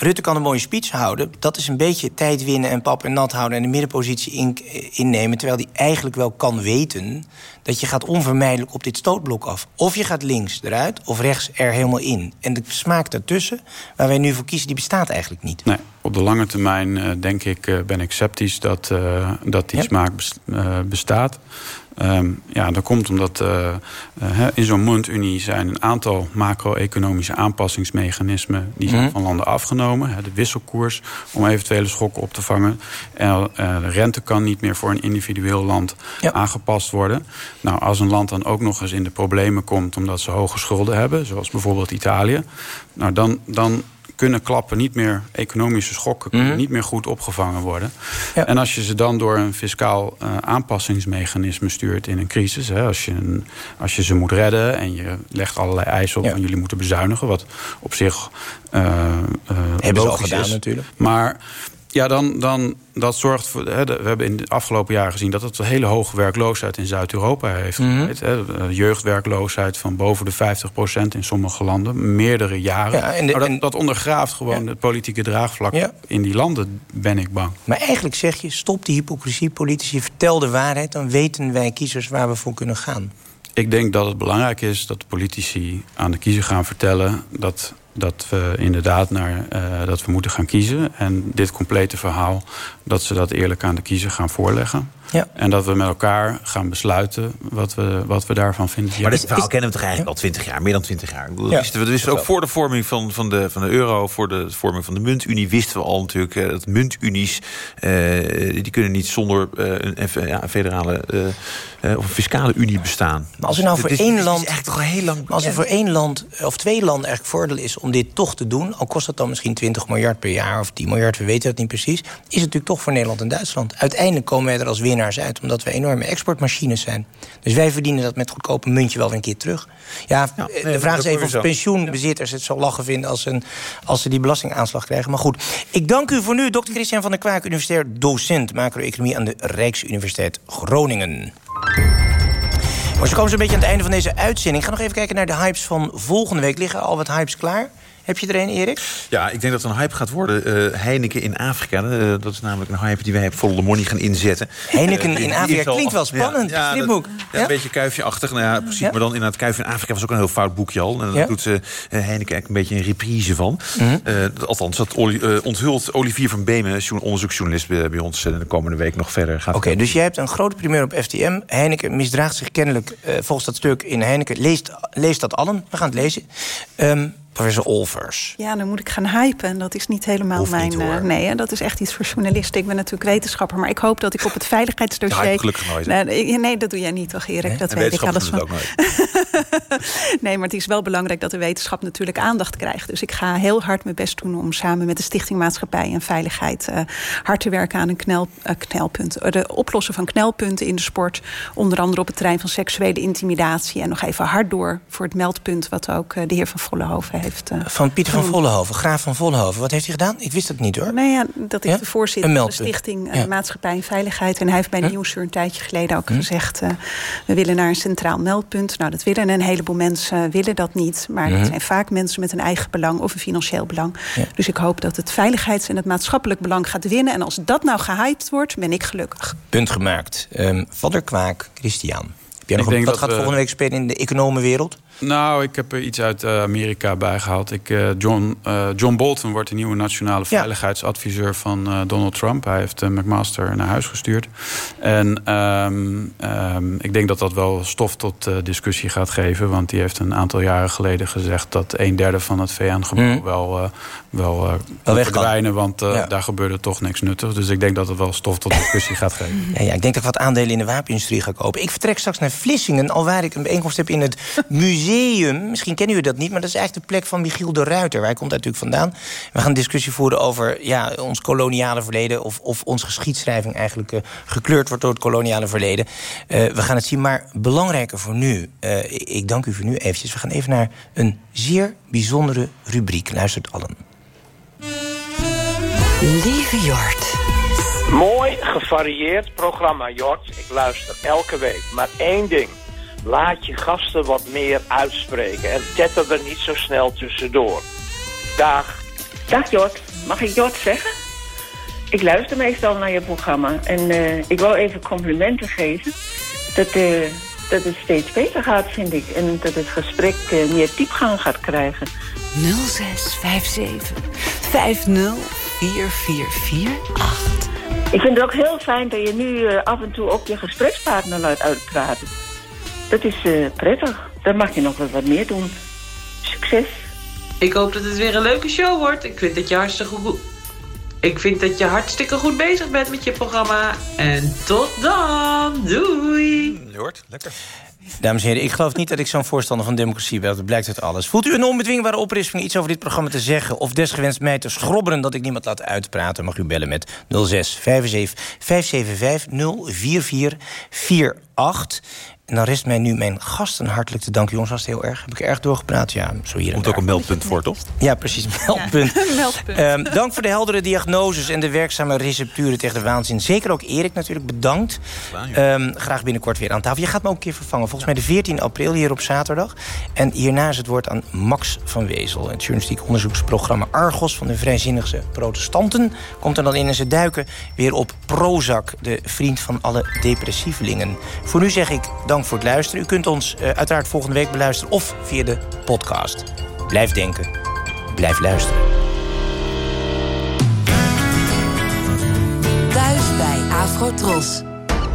Rutte kan een mooie speech houden. Dat is een beetje tijd winnen en pap en nat houden... en de middenpositie in, innemen. Terwijl hij eigenlijk wel kan weten... dat je gaat onvermijdelijk op dit stootblok af. Of je gaat links eruit, of rechts er helemaal in. En de smaak daartussen, waar wij nu voor kiezen... die bestaat eigenlijk niet. Nee, op de lange termijn eh, denk ik, eh, ben ik sceptisch dat, eh, dat die smaak bes- bestaat. Ehm, ja, dat komt omdat eh, eh, in zo'n muntunie zijn een aantal macro-economische aanpassingsmechanismen die zijn Mhm. van landen afgenomen. De wisselkoers om eventuele schokken op te vangen. En eh, de rente kan niet meer voor een individueel land aangepast worden. Nou, als een land dan ook nog eens in de problemen komt omdat ze hoge schulden hebben, zoals bijvoorbeeld Italië, nou dan. dan kunnen klappen niet meer, economische schokken kunnen Mhm. niet meer goed opgevangen worden. En als je ze dan door een fiscaal eh, aanpassingsmechanisme stuurt in een crisis, hè, als, je een, als je ze moet redden en je legt allerlei eisen op en jullie moeten bezuinigen, wat op zich eh, eh, Hebben ze al gedaan is. natuurlijk. Maar ja, dan, dan dat zorgt voor. Hè, we hebben in de afgelopen jaren gezien dat het een hele hoge werkloosheid in Zuid-Europa heeft Mhm. hè. Jeugdwerkloosheid van boven de 50% in sommige landen, meerdere jaren. Ja, en de- Nou, dat, en- dat ondergraaft gewoon het politieke draagvlak in die landen, ben ik bang. Maar eigenlijk zeg je, stop die hypocrisie, politici. Vertel de waarheid, dan weten wij kiezers waar we voor kunnen gaan. Ik denk dat het belangrijk is dat de politici aan de kiezer gaan vertellen dat, dat we inderdaad naar, eh, dat we moeten gaan kiezen. En dit complete verhaal, dat ze dat eerlijk aan de kiezer gaan voorleggen. Ja. En dat we met elkaar gaan besluiten wat we, wat we daarvan vinden. Maar dit verhaal kennen we toch eigenlijk al twintig jaar, meer dan twintig jaar. Bedoel, Ja. wisten we, we wisten ook Wel. voor de vorming van, van, de, van de euro, voor de vorming van de muntunie, wisten we al natuurlijk eh, dat muntunies, eh, die kunnen niet zonder eh, een, ja, een federale of een fiscale unie bestaan. Maar als er nou voor Dit is- één is land. toch heel lang. Als er voor één land of twee landen eigenlijk voordeel is om dit toch te doen, al kost dat dan misschien 20 miljard per jaar of 10 miljard, we weten het niet precies, is het natuurlijk toch voor Nederland en Duitsland. Uiteindelijk komen wij er als winnaars uit, omdat we enorme exportmachines zijn. Dus wij verdienen dat met goedkope muntje wel weer een keer terug. Ja, eh, de vraag is even of pensioenbezitters het zo lachen vinden als, een, als ze die belastingaanslag krijgen. Maar goed, ik dank u voor nu, dokter Christian van der Kwaak, universitair docent macro-economie aan de Rijksuniversiteit Groningen. Maar ze komen zo'n beetje aan het einde van deze uitzending. Ik ga nog even kijken naar de hypes van volgende week. Liggen al wat hypes klaar? Heb je er een, Erik? Ja, ik denk dat het een hype gaat worden. Uh, Heineken in Afrika. Uh, dat is namelijk een hype die wij op Volle Money gaan inzetten. Heineken in Afrika klinkt wel spannend. Ja, ja, dat, ja, een beetje kuifje-achtig. Nou ja, precies. Maar dan in het Kuifje in Afrika was ook een heel fout boekje al. En daar doet Heineken eigenlijk een beetje een reprise van. Mm -hmm. althans, dat onthult Olivier van Beemen, onderzoeksjournalist bij ons... de komende week nog verder gaat. Oké, dus jij hebt een grote primeur op FTM. Heineken misdraagt zich kennelijk, volgens dat stuk in Heineken... leest, leest dat allen. We gaan het lezen. Um, professor Olvers. Ja, dan moet ik gaan hypen. Dat is niet helemaal Hoeft mijn... Niet, uh, nee, dat is echt iets voor journalisten. Ik ben natuurlijk wetenschapper, maar ik hoop dat ik op het veiligheidsdossier... Ja, gelukkig nooit. Nee, nee, dat doe jij niet toch, Erik? Nee? Dat weet ik alles van. nee, maar het is wel belangrijk dat de wetenschap natuurlijk aandacht krijgt. Dus ik ga heel hard mijn best doen om samen met de Stichting Maatschappij en Veiligheid... Uh, hard te werken aan een knel, uh, knelpunt. de oplossen van knelpunten in de sport. Onder andere op het terrein van seksuele intimidatie. En nog even hard door voor het meldpunt... wat ook de heer Van Vollenhoven heeft. Uh, van Pieter van Vollenhoven, graaf van Vollenhoven. Wat heeft hij gedaan? Ik wist het niet hoor. Nee, ja, dat is ja? de voorzitter van de Stichting uh, Maatschappij en Veiligheid. En hij heeft bij hm? Nieuwsuur een tijdje geleden ook gezegd... Uh, we willen naar een centraal meldpunt. Nou, dat willen en een heleboel mensen willen dat niet. Maar dat zijn vaak mensen met een eigen belang of een financieel belang. Ja. Dus ik hoop dat het veiligheids- en het maatschappelijk belang gaat winnen. En als dat nou gehyped wordt, ben ik gelukkig. Punt gemaakt. Um, Vader Kwaak, Christian. Heb jij nog een, wat gaat we... volgende week spelen in de economenwereld? Nou, ik heb er iets uit uh, Amerika bijgehaald. Ik, uh, John, uh, John Bolton wordt de nieuwe nationale veiligheidsadviseur van Donald Trump. Hij heeft McMaster naar huis gestuurd. En um, um, ik denk dat dat wel stof tot discussie gaat geven. Want die heeft een aantal jaren geleden gezegd... dat een derde van het VN-gebouw mm. wel, wel, wel verdwijnen. Want ja. daar gebeurde toch niks nuttigs. Dus ik denk dat het wel stof tot discussie gaat geven. Ja, ja, ik denk dat ik wat aandelen in de wapenindustrie ga kopen. Ik vertrek straks naar Vlissingen, alwaar ik een bijeenkomst heb in het museum museum, misschien kennen jullie dat niet... maar dat is eigenlijk de plek van Michiel de Ruiter. Waar komt natuurlijk vandaan. We gaan een discussie voeren over ja, ons koloniale verleden... of, of onze geschiedschrijving eigenlijk uh, gekleurd wordt door het koloniale verleden. Uh, we gaan het zien, maar belangrijker voor nu... Uh, ik dank u voor nu eventjes. We gaan even naar een zeer bijzondere rubriek. Luistert allen. Lieve Jort. Mooi gevarieerd programma, Jort. Ik luister elke week. Maar één ding laat je gasten wat meer uitspreken. En tetter er niet zo snel tussendoor. Dag. Dag Jort. Mag ik Jort zeggen? Ik luister meestal naar je programma. En uh, ik wil even complimenten geven. Dat, uh, dat het steeds beter gaat, vind ik. En dat het gesprek uh, meer diepgang gaat krijgen. 0657 504448. Ik vind het ook heel fijn dat je nu af en toe ook je gesprekspartner laat uitpraten. Dat is uh, prettig. Dan mag je nog wel wat meer doen. Succes. Ik hoop dat het weer een leuke show wordt. Ik vind dat je hartstikke goed... Ik vind dat je hartstikke goed bezig bent met je programma. En tot dan. Doei. Je hoort, lekker. Dames en heren, ik geloof niet dat ik zo'n voorstander van democratie ben. Dat blijkt uit alles. Voelt u een onbedwingbare oprisping iets over dit programma te zeggen... of desgewenst mij te schrobberen dat ik niemand laat uitpraten... mag u bellen met 06 57 575 04448. En dan rest mij nu mijn gasten hartelijk te danken. Jongens, was het heel erg. Heb ik erg doorgepraat? Ja, zo hier Komt ook een meldpunt voor, toch? Ja, precies, meldpunt. Ja, meldpunt. Um, dank voor de heldere diagnoses en de werkzame recepturen tegen de waanzin. Zeker ook Erik natuurlijk, bedankt. Um, graag binnenkort weer aan tafel. Je gaat me ook een keer vervangen. Volgens mij de 14 april hier op zaterdag. En hierna is het woord aan Max van Wezel. Het journalistiek onderzoeksprogramma Argos van de Vrijzinnige Protestanten. Komt er dan in en ze duiken weer op Prozac, de vriend van alle depressievelingen. Voor nu zeg ik dank voor het luisteren. U kunt ons uh, uiteraard volgende week beluisteren of via de podcast. Blijf denken, blijf luisteren. Thuis bij Afrotros.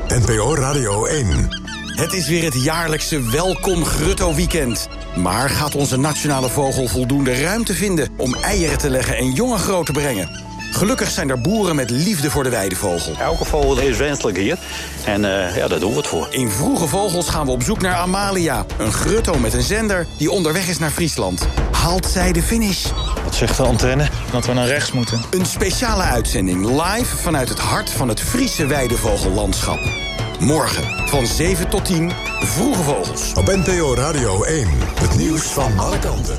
NPO Radio 1. Het is weer het jaarlijkse Welkom Grutto Weekend. Maar gaat onze nationale vogel voldoende ruimte vinden om eieren te leggen en jongen groot te brengen? Gelukkig zijn er boeren met liefde voor de weidevogel. Elke vogel is wenselijk hier. En uh, ja, daar doen we het voor. In Vroege Vogels gaan we op zoek naar Amalia. Een grutto met een zender die onderweg is naar Friesland. Haalt zij de finish? Wat zegt de antenne? Dat we naar rechts moeten. Een speciale uitzending live vanuit het hart van het Friese weidevogellandschap. Morgen van 7 tot 10, Vroege Vogels. Op NPO Radio 1, het nieuws van alle kanten.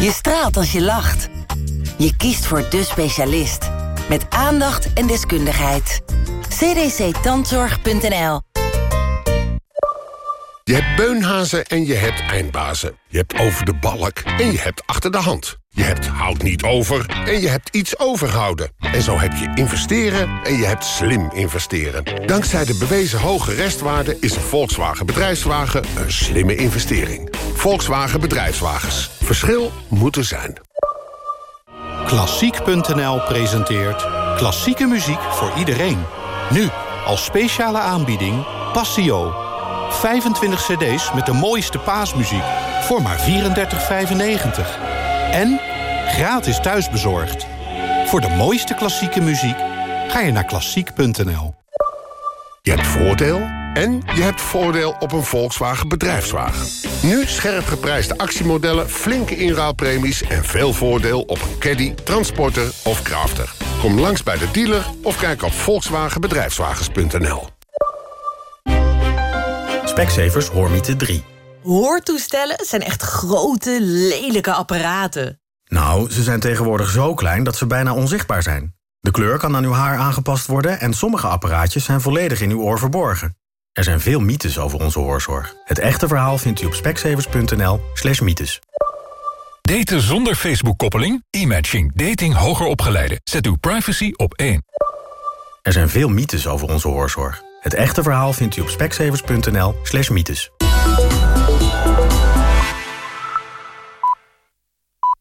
Je straalt als je lacht. Je kiest voor de specialist. Met aandacht en deskundigheid. cdctandzorg.nl Je hebt beunhazen en je hebt eindbazen. Je hebt over de balk en je hebt achter de hand. Je hebt houd niet over en je hebt iets overhouden. En zo heb je investeren en je hebt slim investeren. Dankzij de bewezen hoge restwaarde is een Volkswagen bedrijfswagen een slimme investering. Volkswagen bedrijfswagens. Verschil moet er zijn. Klassiek.nl presenteert klassieke muziek voor iedereen. Nu, als speciale aanbieding, Passio. 25 cd's met de mooiste paasmuziek voor maar 34,95. En gratis thuisbezorgd. Voor de mooiste klassieke muziek ga je naar klassiek.nl. Je hebt voordeel en je hebt voordeel op een Volkswagen bedrijfswagen. Nu scherp geprijsde actiemodellen, flinke inruilpremies... en veel voordeel op een caddy, transporter of crafter. Kom langs bij de dealer of kijk op volkswagenbedrijfswagens.nl. Specsavers Hoormiete 3. Hoortoestellen zijn echt grote, lelijke apparaten. Nou, ze zijn tegenwoordig zo klein dat ze bijna onzichtbaar zijn. De kleur kan aan uw haar aangepast worden... en sommige apparaatjes zijn volledig in uw oor verborgen. Er zijn veel mythes over onze hoorzorg. Het echte verhaal vindt u op specsavers.nl slash mythes. Daten zonder Facebook-koppeling? E-matching. Dating hoger opgeleiden. Zet uw privacy op één. Er zijn veel mythes over onze hoorzorg. Het echte verhaal vindt u op specsavers.nl slash mythes.